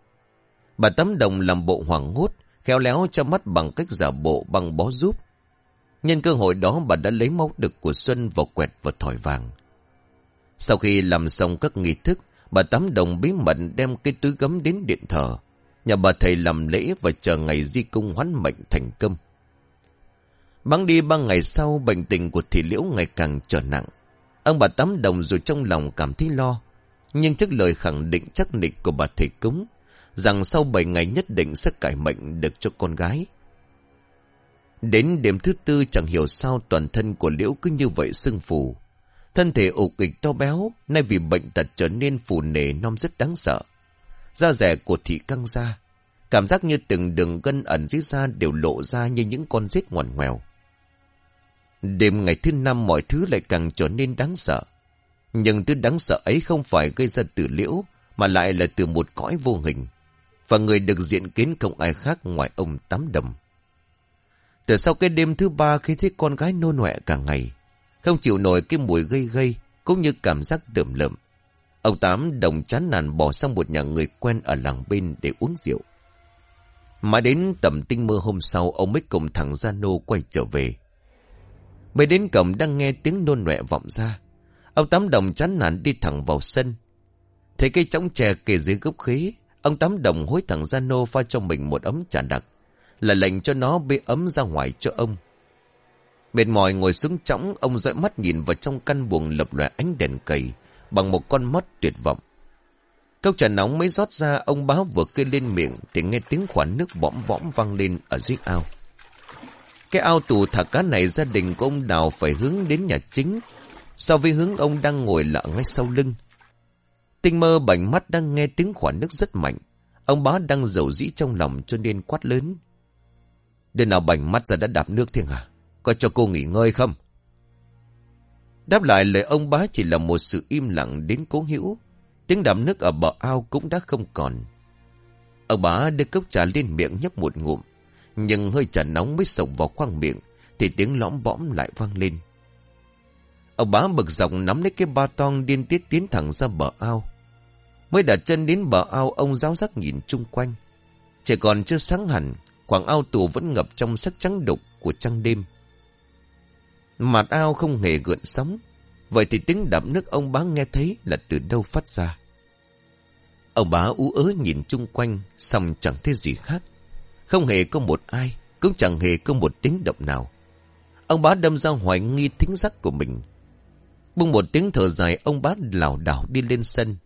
Bà tấm đồng làm bộ hoảng hốt, khéo léo cho mắt bằng cách giả bộ bằng bó giúp. Nhân cơ hội đó bà đã lấy máu đực của Xuân vào quẹt vào thỏi vàng. Sau khi làm xong các nghi thức, bà tấm đồng bí mật đem cái túi gấm đến điện thờ. Nhà bà thầy làm lễ và chờ ngày di cung hoán mệnh thành công. Băng đi ba ngày sau, bệnh tình của thị liễu ngày càng trở nặng. Ông bà tắm đồng rồi trong lòng cảm thấy lo. Nhưng trước lời khẳng định chắc nịch của bà thầy cúng, rằng sau bảy ngày nhất định sẽ cải mệnh được cho con gái. Đến đêm thứ tư chẳng hiểu sao toàn thân của liễu cứ như vậy sưng phù. Thân thể ổ kịch to béo, nay vì bệnh tật trở nên phù nề non rất đáng sợ. Da rẻ của thị căng ra. Cảm giác như từng đường gân ẩn dưới da đều lộ ra như những con rết ngoằn ngoèo. Đêm ngày thứ năm mọi thứ lại càng trở nên đáng sợ. Nhưng thứ đáng sợ ấy không phải gây ra từ liễu, mà lại là từ một cõi vô hình. Và người được diện kiến không ai khác ngoài ông Tám Đầm. Từ sau cái đêm thứ ba khi thấy con gái nôn nọe cả ngày, không chịu nổi cái mùi gây gây, cũng như cảm giác tởm lợm. Ông Tám đồng chán nản bỏ sang một nhà người quen ở làng bên để uống rượu. Mãi đến tầm tinh mơ hôm sau, ông mới cùng thằng Giano quay trở về. Mới đến cổng đang nghe tiếng nôn nọe vọng ra. Ông Tám đồng chán nản đi thẳng vào sân. Thấy cây trống chè kề dưới gốc khí ông Tám đồng hối thẳng ra Nô pha cho mình một ấm trà đặc, là lệnh cho nó bê ấm ra ngoài cho ông. Mệt mỏi ngồi xuống trống, ông dõi mắt nhìn vào trong căn buồng lập lòe ánh đèn cầy, bằng một con mắt tuyệt vọng. Cốc trà nóng mới rót ra, ông báo vừa kê lên miệng thì nghe tiếng khoản nước bõm bõm vang lên ở dưới ao. Cái ao tù thả cá này gia đình của ông Đào phải hướng đến nhà chính, so với hướng ông đang ngồi lợ ngay sau lưng. Tinh mơ bảnh mắt đang nghe tiếng khoản nước rất mạnh. Ông bá đang dầu dĩ trong lòng cho nên quát lớn. Đêm nào bảnh mắt ra đã đạp nước thiên hả? À? Có cho cô nghỉ ngơi không? Đáp lại lời ông bá chỉ là một sự im lặng đến cố hữu. Tiếng đạp nước ở bờ ao cũng đã không còn. Ông bá đưa cốc trà lên miệng nhấp một ngụm. Nhưng hơi trà nóng mới sổng vào khoang miệng thì tiếng lõm bõm lại vang lên. Ông bá bực dọc nắm lấy cái ba toang điên tiết tiến thẳng ra bờ ao. Mới đặt chân đến bờ ao ông giáo giác nhìn chung quanh. trời còn chưa sáng hẳn, khoảng ao tù vẫn ngập trong sắc trắng đục của trăng đêm. Mặt ao không hề gợn sóng. Vậy thì tiếng đạp nước ông bá nghe thấy là từ đâu phát ra. Ông bá ú ớ nhìn chung quanh, xong chẳng thấy gì khác. Không hề có một ai, cũng chẳng hề có một tiếng động nào. Ông bá đâm ra hoài nghi thính giác của mình. Bung một tiếng thở dài, ông bá lảo đảo đi lên sân.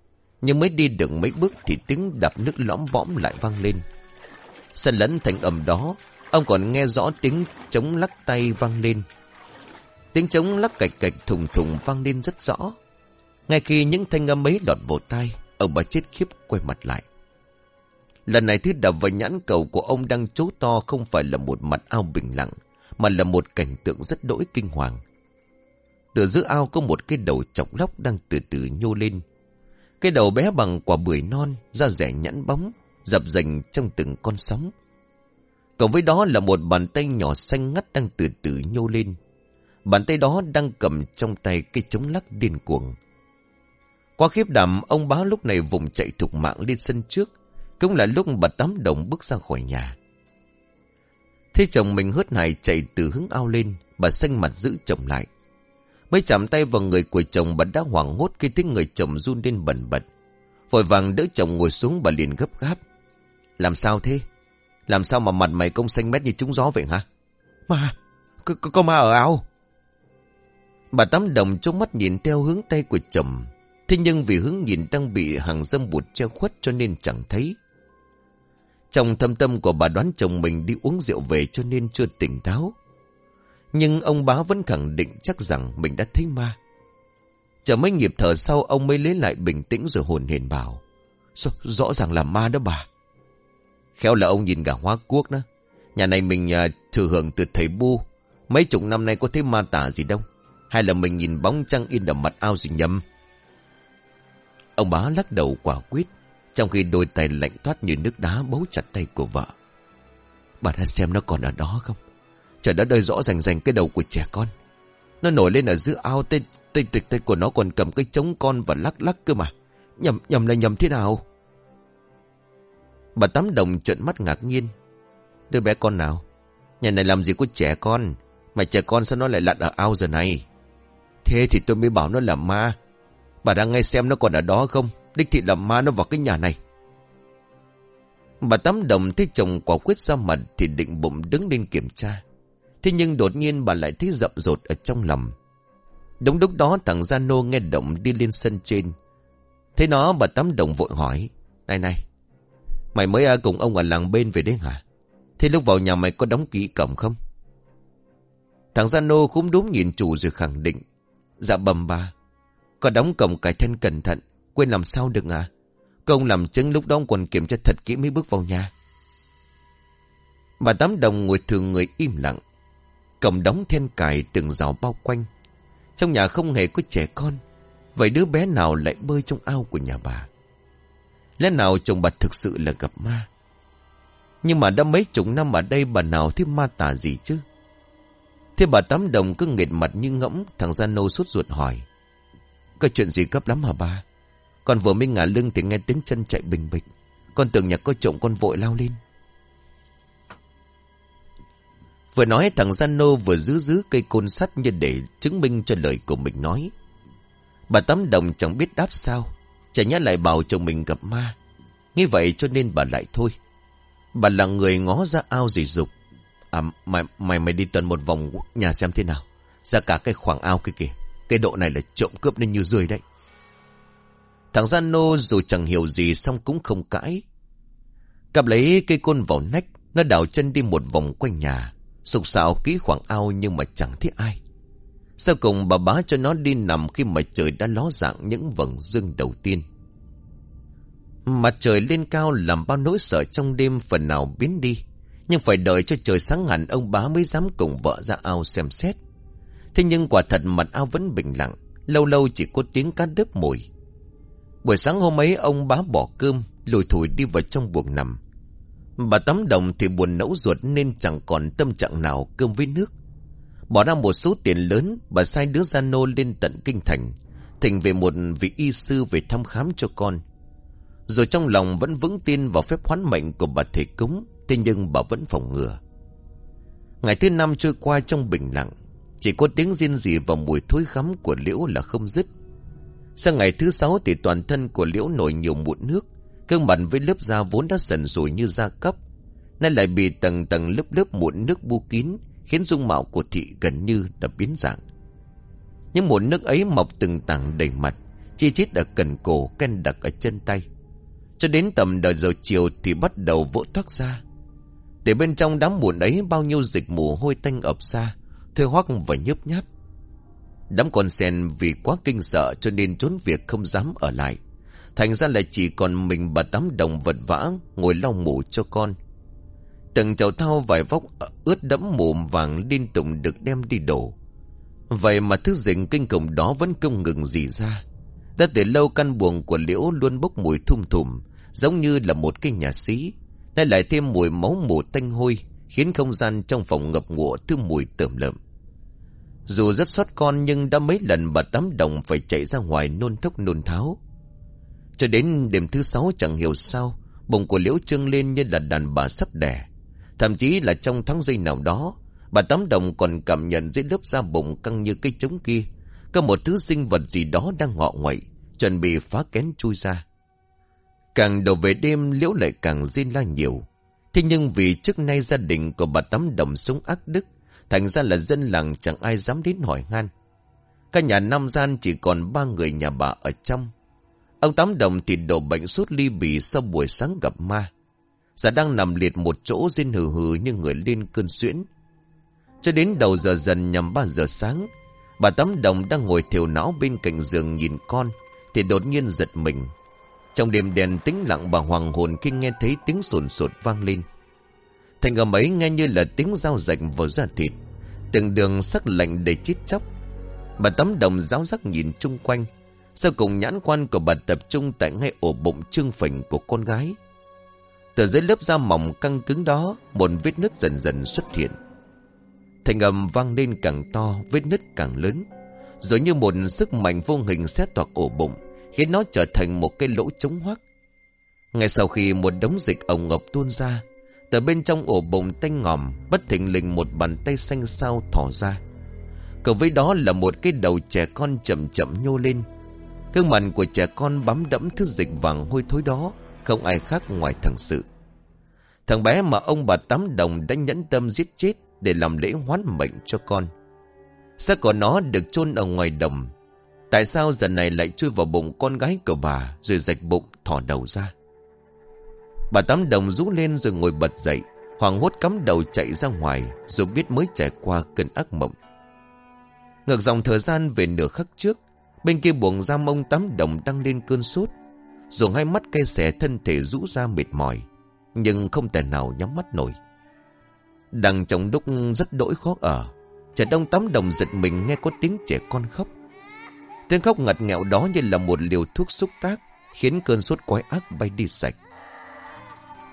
Nhưng mới đi được mấy bước thì tiếng đập nước lõm võm lại vang lên. Sân lẫn thành ẩm đó, ông còn nghe rõ tiếng chống lắc tay vang lên. Tiếng chống lắc cạch cạch thùng thùng vang lên rất rõ. Ngay khi những thanh âm ấy lọt vào tai, ông bà chết khiếp quay mặt lại. Lần này thứ đập vào nhãn cầu của ông đang chố to không phải là một mặt ao bình lặng, mà là một cảnh tượng rất đỗi kinh hoàng. Từ giữa ao có một cái đầu chọc lóc đang từ từ nhô lên. Cái đầu bé bằng quả bưởi non, da rẻ nhẵn bóng, dập dành trong từng con sóng. Cộng với đó là một bàn tay nhỏ xanh ngắt đang từ từ nhô lên. Bàn tay đó đang cầm trong tay cây chống lắc điên cuồng. Qua khiếp đảm, ông báo lúc này vùng chạy thục mạng lên sân trước. Cũng là lúc bà Tám Đồng bước ra khỏi nhà. Thế chồng mình hớt hải chạy từ hướng ao lên, bà xanh mặt giữ chồng lại. Mới chạm tay vào người của chồng bà đã hoảng hốt khi thấy người chồng run lên bẩn bật. Vội vàng đỡ chồng ngồi xuống bà liền gấp gáp. Làm sao thế? Làm sao mà mặt mày công xanh mét như trúng gió vậy hả? Ma, có, có ma ở ao. Bà Tám Đồng trong mắt nhìn theo hướng tay của chồng. Thế nhưng vì hướng nhìn đang bị hàng dâm bụt che khuất cho nên chẳng thấy. Trong thâm tâm của bà đoán chồng mình đi uống rượu về cho nên chưa tỉnh táo. Nhưng ông bá vẫn khẳng định chắc rằng mình đã thấy ma. Chờ mấy nhịp thở sau ông mới lấy lại bình tĩnh rồi hồn hển bảo. Rõ, rõ ràng là ma đó bà. Khéo là ông nhìn cả hoa quốc đó. Nhà này mình uh, thừa hưởng từ thầy bu. Mấy chục năm nay có thấy ma tả gì đâu. Hay là mình nhìn bóng trăng in ở mặt ao gì nhầm Ông bá lắc đầu quả quyết trong khi đôi tay lạnh toát như nước đá bấu chặt tay của vợ. Bà đã xem nó còn ở đó không? Trời đã đời rõ ràng ràng cái đầu của trẻ con. Nó nổi lên ở giữa ao Tay, tay, tay, tay của nó còn cầm cái trống con và lắc lắc cơ mà. Nhầm nhầm là nhầm thế nào? Bà Tám Đồng trợn mắt ngạc nhiên. Đứa bé con nào? Nhà này làm gì có trẻ con? Mà trẻ con sao nó lại lặn ở ao giờ này? Thế thì tôi mới bảo nó là ma. Bà đang nghe xem nó còn ở đó không? Đích thị là ma nó vào cái nhà này. Bà Tám Đồng thấy chồng quả quyết ra mặt thì định bụng đứng lên kiểm tra. Thế nhưng đột nhiên bà lại thấy rậm rột ở trong lòng. Đúng lúc đó thằng Gia Nô nghe động đi lên sân trên. Thế nó bà Tám Đồng vội hỏi. Này này, mày mới à, cùng ông ở làng bên về đấy hả? Thế lúc vào nhà mày có đóng kỹ cổng không? Thằng Gia Nô cũng đúng nhìn chủ rồi khẳng định. Dạ bầm bà. Có đóng cổng cải thân cẩn thận. Quên làm sao được à? Công làm chứng lúc đó còn kiểm tra thật kỹ mới bước vào nhà. Bà Tám Đồng ngồi thường người im lặng. Cổng đóng then cài từng rào bao quanh. Trong nhà không hề có trẻ con. Vậy đứa bé nào lại bơi trong ao của nhà bà? Lẽ nào chồng bà thực sự là gặp ma? Nhưng mà đã mấy chục năm ở đây bà nào thấy ma tà gì chứ? Thế bà Tám Đồng cứ nghệt mặt như ngẫm, thằng Gia Nô suốt ruột hỏi. Có chuyện gì gấp lắm hả bà? Con vừa mới ngả lưng thì nghe tiếng chân chạy bình bịch. Con tưởng nhà có trộm con vội lao lên. Vừa nói thằng Gian Nô vừa giữ giữ cây côn sắt như để chứng minh cho lời của mình nói. Bà Tám Đồng chẳng biết đáp sao. Chả nhát lại bảo chồng mình gặp ma. Như vậy cho nên bà lại thôi. Bà là người ngó ra ao dì dục. À mày, mày mày đi tuần một vòng nhà xem thế nào. Ra cả cái khoảng ao kia kìa. Cái độ này là trộm cướp nên như rươi đấy. Thằng Gian Nô dù chẳng hiểu gì xong cũng không cãi. Cặp lấy cây côn vào nách, nó đảo chân đi một vòng quanh nhà. Sục sạo kỹ khoảng ao nhưng mà chẳng thấy ai. Sau cùng bà bá cho nó đi nằm khi mà trời đã ló dạng những vầng dương đầu tiên. Mặt trời lên cao làm bao nỗi sợ trong đêm phần nào biến đi. Nhưng phải đợi cho trời sáng hẳn ông bá mới dám cùng vợ ra ao xem xét. Thế nhưng quả thật mặt ao vẫn bình lặng. Lâu lâu chỉ có tiếng cá đớp mùi. Buổi sáng hôm ấy ông bá bỏ cơm, lùi thủi đi vào trong buồng nằm. Bà tắm đồng thì buồn nẫu ruột nên chẳng còn tâm trạng nào cơm với nước. Bỏ ra một số tiền lớn, bà sai đứa gia nô lên tận kinh thành, thỉnh về một vị y sư về thăm khám cho con. Rồi trong lòng vẫn vững tin vào phép hoán mệnh của bà thầy cúng, thế nhưng bà vẫn phòng ngừa. Ngày thứ năm trôi qua trong bình lặng, chỉ có tiếng riêng gì và mùi thối khắm của liễu là không dứt. Sang ngày thứ sáu thì toàn thân của liễu nổi nhiều mụn nước, Gương mặt với lớp da vốn đã sần sùi như da cấp Nay lại bị tầng tầng lớp lớp mụn nước bu kín Khiến dung mạo của thị gần như đã biến dạng. Những mụn nước ấy mọc từng tảng đầy mặt Chi chít ở cần cổ Ken đặc ở chân tay. Cho đến tầm đời giờ chiều Thì bắt đầu vỗ thoát ra. Để bên trong đám mụn ấy Bao nhiêu dịch mù hôi tanh ập ra Thơ hoắc và nhớp nháp. Đám con sen vì quá kinh sợ Cho nên trốn việc không dám ở lại. Thành ra là chỉ còn mình bà tắm đồng vật vã Ngồi lau mũ cho con. Từng chậu thao vải vóc ướt đẫm mồm vàng liên tục được đem đi đổ. Vậy mà thứ dịch kinh khủng đó vẫn không ngừng gì ra. Đã từ lâu căn buồng của liễu luôn bốc mùi thum thùm, Giống như là một cái nhà xí. Nay lại thêm mùi máu mù tanh hôi, Khiến không gian trong phòng ngập ngụa thứ mùi tởm lợm. Dù rất xót con nhưng đã mấy lần bà Tám đồng phải chạy ra ngoài nôn thốc nôn tháo. Cho đến đêm thứ sáu chẳng hiểu sao, Bụng của Liễu trương lên như là đàn bà sắp đẻ. Thậm chí là trong tháng giây nào đó, Bà Tám Đồng còn cảm nhận dưới lớp da bụng căng như cây trống kia, Có một thứ sinh vật gì đó đang ngọ nguậy, Chuẩn bị phá kén chui ra. Càng đầu về đêm, Liễu lại càng riêng la nhiều. Thế nhưng vì trước nay gia đình của bà Tám Đồng sống ác đức Thành ra là dân làng chẳng ai dám đến hỏi han các nhà năm gian chỉ còn ba người nhà bà ở trong Ông Tám Đồng thì đổ bệnh suốt ly bì sau buổi sáng gặp ma. Giả đang nằm liệt một chỗ riêng hừ hừ như người lên cơn xuyễn. Cho đến đầu giờ dần nhằm 3 giờ sáng, bà Tám Đồng đang ngồi thiểu não bên cạnh giường nhìn con, thì đột nhiên giật mình. Trong đêm đèn tĩnh lặng bà hoàng hồn khi nghe thấy tiếng sồn sột vang lên. Thành âm ấy nghe như là tiếng dao rạch vào da thịt, từng đường sắc lạnh đầy chít chóc. Bà tấm Đồng giáo giác nhìn chung quanh, sau cùng nhãn quan của bà tập trung tại ngay ổ bụng trương phình của con gái. Từ dưới lớp da mỏng căng cứng đó, một vết nứt dần dần xuất hiện. Thành âm vang lên càng to, vết nứt càng lớn. Rồi như một sức mạnh vô hình xét toạc ổ bụng, khiến nó trở thành một cái lỗ trống hoác. Ngay sau khi một đống dịch ổng ngọc tuôn ra, từ bên trong ổ bụng tanh ngòm, bất thình lình một bàn tay xanh xao thỏ ra. Cộng với đó là một cái đầu trẻ con chậm chậm nhô lên, Gương mặt của trẻ con bám đẫm thứ dịch vàng hôi thối đó Không ai khác ngoài thằng Sự. Thằng bé mà ông bà Tám Đồng đã nhẫn tâm giết chết Để làm lễ hoán mệnh cho con. Xác của nó được chôn ở ngoài đồng. Tại sao giờ này lại chui vào bụng con gái của bà Rồi rạch bụng thỏ đầu ra? Bà Tám Đồng rú lên rồi ngồi bật dậy. Hoàng hốt cắm đầu chạy ra ngoài Dù biết mới trải qua cơn ác mộng. Ngược dòng thời gian về nửa khắc trước, Bên kia buồng giam ông Tám Đồng đang lên cơn sốt. Dùng hai mắt cay xẻ thân thể rũ ra mệt mỏi, Nhưng không thể nào nhắm mắt nổi. Đằng trong đúc rất đỗi khó ở Trẻ đông Tám Đồng giật mình nghe có tiếng trẻ con khóc. Tiếng khóc ngặt nghẹo đó như là một liều thuốc xúc tác, Khiến cơn sốt quái ác bay đi sạch.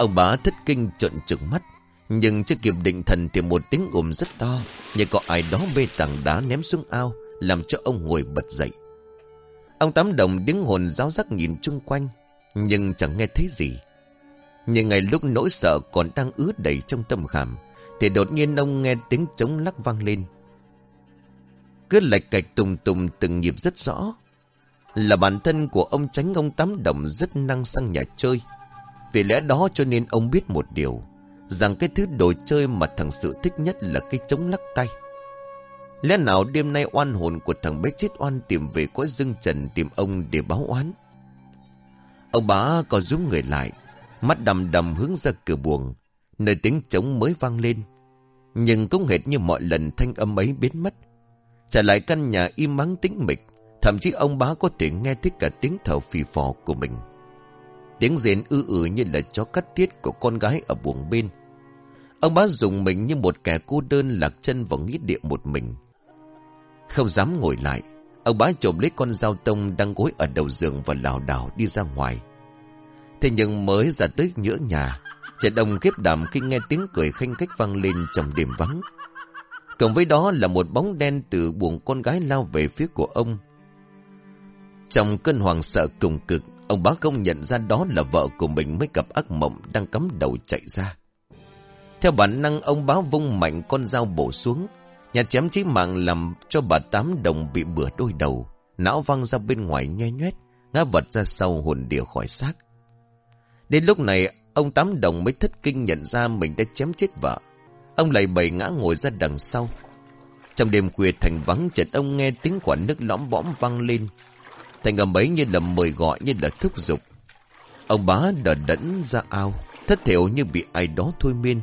Ông bá thất kinh trợn trừng mắt, Nhưng chưa kịp định thần thì một tiếng ồm rất to, Như có ai đó bê tảng đá ném xuống ao, Làm cho ông ngồi bật dậy. Ông Tám Đồng đứng hồn giáo giác nhìn chung quanh, Nhưng chẳng nghe thấy gì. Nhưng ngay lúc nỗi sợ còn đang ứa đầy trong tâm khảm, Thì đột nhiên ông nghe tiếng trống lắc vang lên. Cứ lạch cạch tùng tùng từng nhịp rất rõ. Là bản thân của ông tránh ông Tám Đồng rất năng sang nhà chơi. Vì lẽ đó cho nên ông biết một điều, Rằng cái thứ đồ chơi mà thằng sự thích nhất là cái trống lắc tay. Lẽ nào đêm nay oan hồn của thằng bé chết oan tìm về cõi dương trần tìm ông để báo oán? Ông bá có giúp người lại, Mắt đầm đầm hướng ra cửa buồng, Nơi tiếng trống mới vang lên. Nhưng cũng hệt như mọi lần thanh âm ấy biến mất, Trả lại căn nhà im mắng tĩnh mịch, Thậm chí ông bá có thể nghe thấy cả tiếng thở phì phò của mình. Tiếng rền ư ử như là chó cắt tiết của con gái ở buồng bên. Ông bá dùng mình như một kẻ cô đơn lạc chân vào nghĩa địa một mình. Không dám ngồi lại, Ông bá trộm lấy con dao tông đang gối ở đầu giường và lảo đảo đi ra ngoài. Thế nhưng mới ra tới nhỡ nhà Trận đồng kiếp đảm khi nghe tiếng cười khanh khách vang lên trong đêm vắng. Cộng với đó là một bóng đen từ buồng con gái lao về phía của ông. Trong cơn hoàng sợ cùng cực Ông bá công nhận ra đó là vợ của mình mới gặp ác mộng đang cắm đầu chạy ra. Theo bản năng, ông bá vung mạnh con dao bổ xuống. Nhà chém chí mạng làm cho bà Tám Đồng bị bừa đôi đầu. Não văng ra bên ngoài nhoe nhoét, Ngã vật ra sau hồn địa khỏi xác. Đến lúc này, Ông Tám Đồng mới thất kinh nhận ra mình đã chém chết vợ. Ông lại bầy ngã ngồi ra đằng sau. Trong đêm khuya thành vắng, chợt ông nghe tiếng quả nước lõm bõm vang lên. Thành âm ấy như là mời gọi, như là thúc giục. Ông bá đờ đẫn ra ao, Thất thiểu như bị ai đó thôi miên.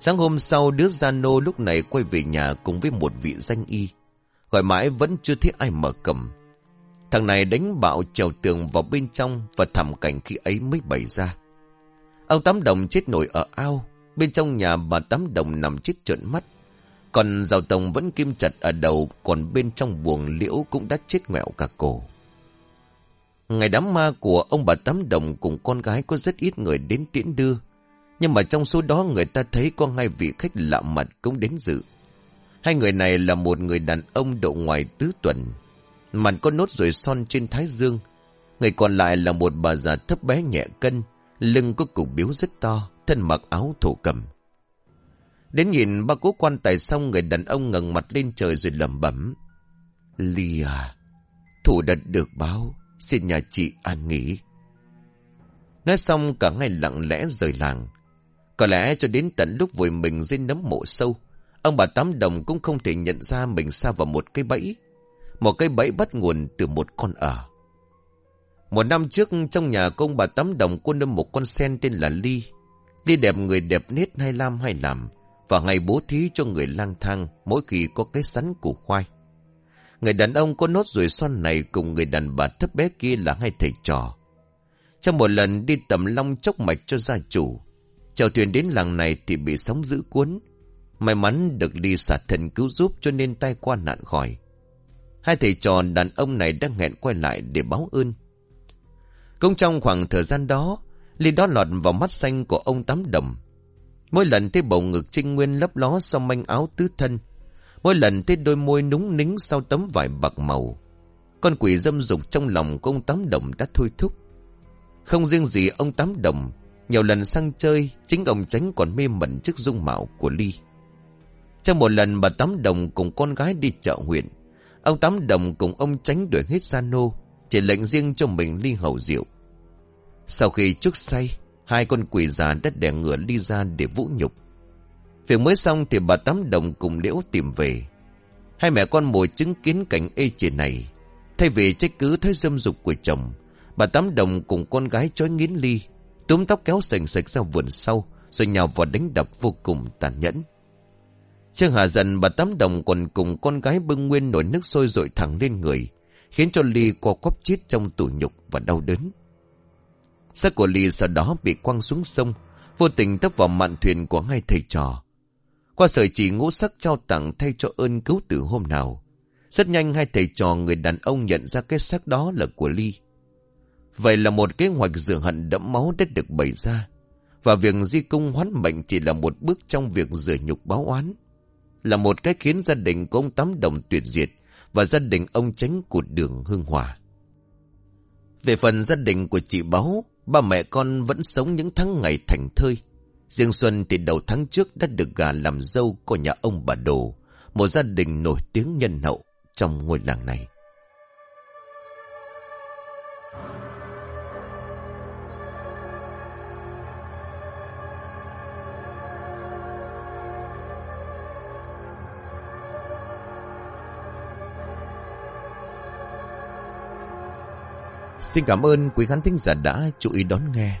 Sáng hôm sau, đứa gia nô lúc này quay về nhà cùng với một vị danh y. Gọi mãi vẫn chưa thấy ai mở cầm. Thằng này đánh bạo trèo tường vào bên trong Và thảm cảnh khi ấy mới bày ra. Ông Tám Đồng chết nổi ở ao, Bên trong nhà bà Tám Đồng nằm chết trợn mắt. Còn Giàu Tổng vẫn kim chặt ở đầu, Còn bên trong buồng liễu cũng đã chết ngẹo cả cổ. Ngày đám ma của ông bà Tám Đồng cùng con gái có rất ít người đến tiễn đưa. Nhưng mà trong số đó người ta thấy có hai vị khách lạ mặt cũng đến dự. Hai người này là một người đàn ông độ ngoài tứ tuần. Mặt có nốt ruồi son trên thái dương. Người còn lại là một bà già thấp bé nhẹ cân, Lưng có cục biếu rất to, Thân mặc áo thổ cầm. Đến nhìn ba cố quan tài xong, Người đàn ông ngẩng mặt lên trời rồi lẩm bẩm. Ly à Thủ đật được báo. Xin nhà chị an nghỉ Nói xong, cả ngày lặng lẽ rời làng Có lẽ cho đến tận lúc vùi mình dưới nấm mộ sâu, Ông bà Tám Đồng cũng không thể nhận ra mình xa vào một cái bẫy Một cái bẫy bắt nguồn từ một con ở một năm trước, trong nhà công bà Tám Đồng cô nâm một con sen tên là Ly. Ly đẹp người đẹp nết hay lam hay làm. Và ngày bố thí cho người lang thang mỗi khi có cái sắn củ khoai. Người đàn ông có nốt ruồi son này cùng người đàn bà thấp bé kia là hai thầy trò. Trong một lần đi tầm long chốc mạch cho gia chủ. chèo thuyền đến làng này thì bị sóng dữ cuốn. May mắn được Ly xả thần cứu giúp cho nên tay qua nạn khỏi. Hai thầy trò đàn ông này đang hẹn quay lại để báo ơn. Cũng trong khoảng thời gian đó, Ly đó lọt vào mắt xanh của ông Tám Đồng. Mỗi lần thấy bầu ngực trinh nguyên lấp ló sau manh áo tứ thân. Mỗi lần thấy đôi môi núng nính sau tấm vải bạc màu. Con quỷ dâm dục trong lòng của ông Tám Đồng đã thôi thúc. Không riêng gì ông Tám Đồng, nhiều lần sang chơi, chính ông Tránh còn mê mẩn trước dung mạo của Ly. Trong một lần bà Tám Đồng cùng con gái đi chợ huyện, ông Tám Đồng cùng ông Tránh đuổi hết gia nô, chỉ lệnh riêng cho mình ly hầu rượu. Sau khi chúc say, hai con quỷ già đã đè ngựa ly ra để vũ nhục. Việc mới xong thì bà Tám Đồng cùng Liễu tìm về. Hai mẹ con mồi chứng kiến cảnh ê chề này. Thay vì trách cứ thói dâm dục của chồng, bà Tám Đồng cùng con gái chói nghiến ly, túm tóc kéo sành sạch ra vườn sau, rồi nhào vào đánh đập vô cùng tàn nhẫn. Trương Hà dần bà Tám Đồng còn cùng con gái bưng nguyên nổi nước sôi rội thẳng lên người, khiến cho Ly co quắp chít trong tủ nhục và đau đớn. Xác của Ly sau đó bị quăng xuống sông, vô tình tấp vào mạn thuyền của hai thầy trò. Qua sợi chỉ ngũ sắc trao tặng thay cho ơn cứu tử hôm nào. Rất nhanh hai thầy trò người đàn ông nhận ra cái xác đó là của Ly. Vậy là một kế hoạch rửa hận đẫm máu đã được bày ra. Và việc di cung hoán mệnh chỉ là một bước trong việc rửa nhục báo oán. Là một cái khiến gia đình của ông Tám Đồng tuyệt diệt và gia đình ông tránh cụt đường hương hòa. Về phần gia đình của chị Báo, ba mẹ con vẫn sống những tháng ngày thành thơi. Riêng Xuân thì đầu tháng trước đã được gà làm dâu của nhà ông bà Đồ, một gia đình nổi tiếng nhân hậu trong ngôi làng này. Xin cảm ơn quý khán thính giả đã chú ý đón nghe.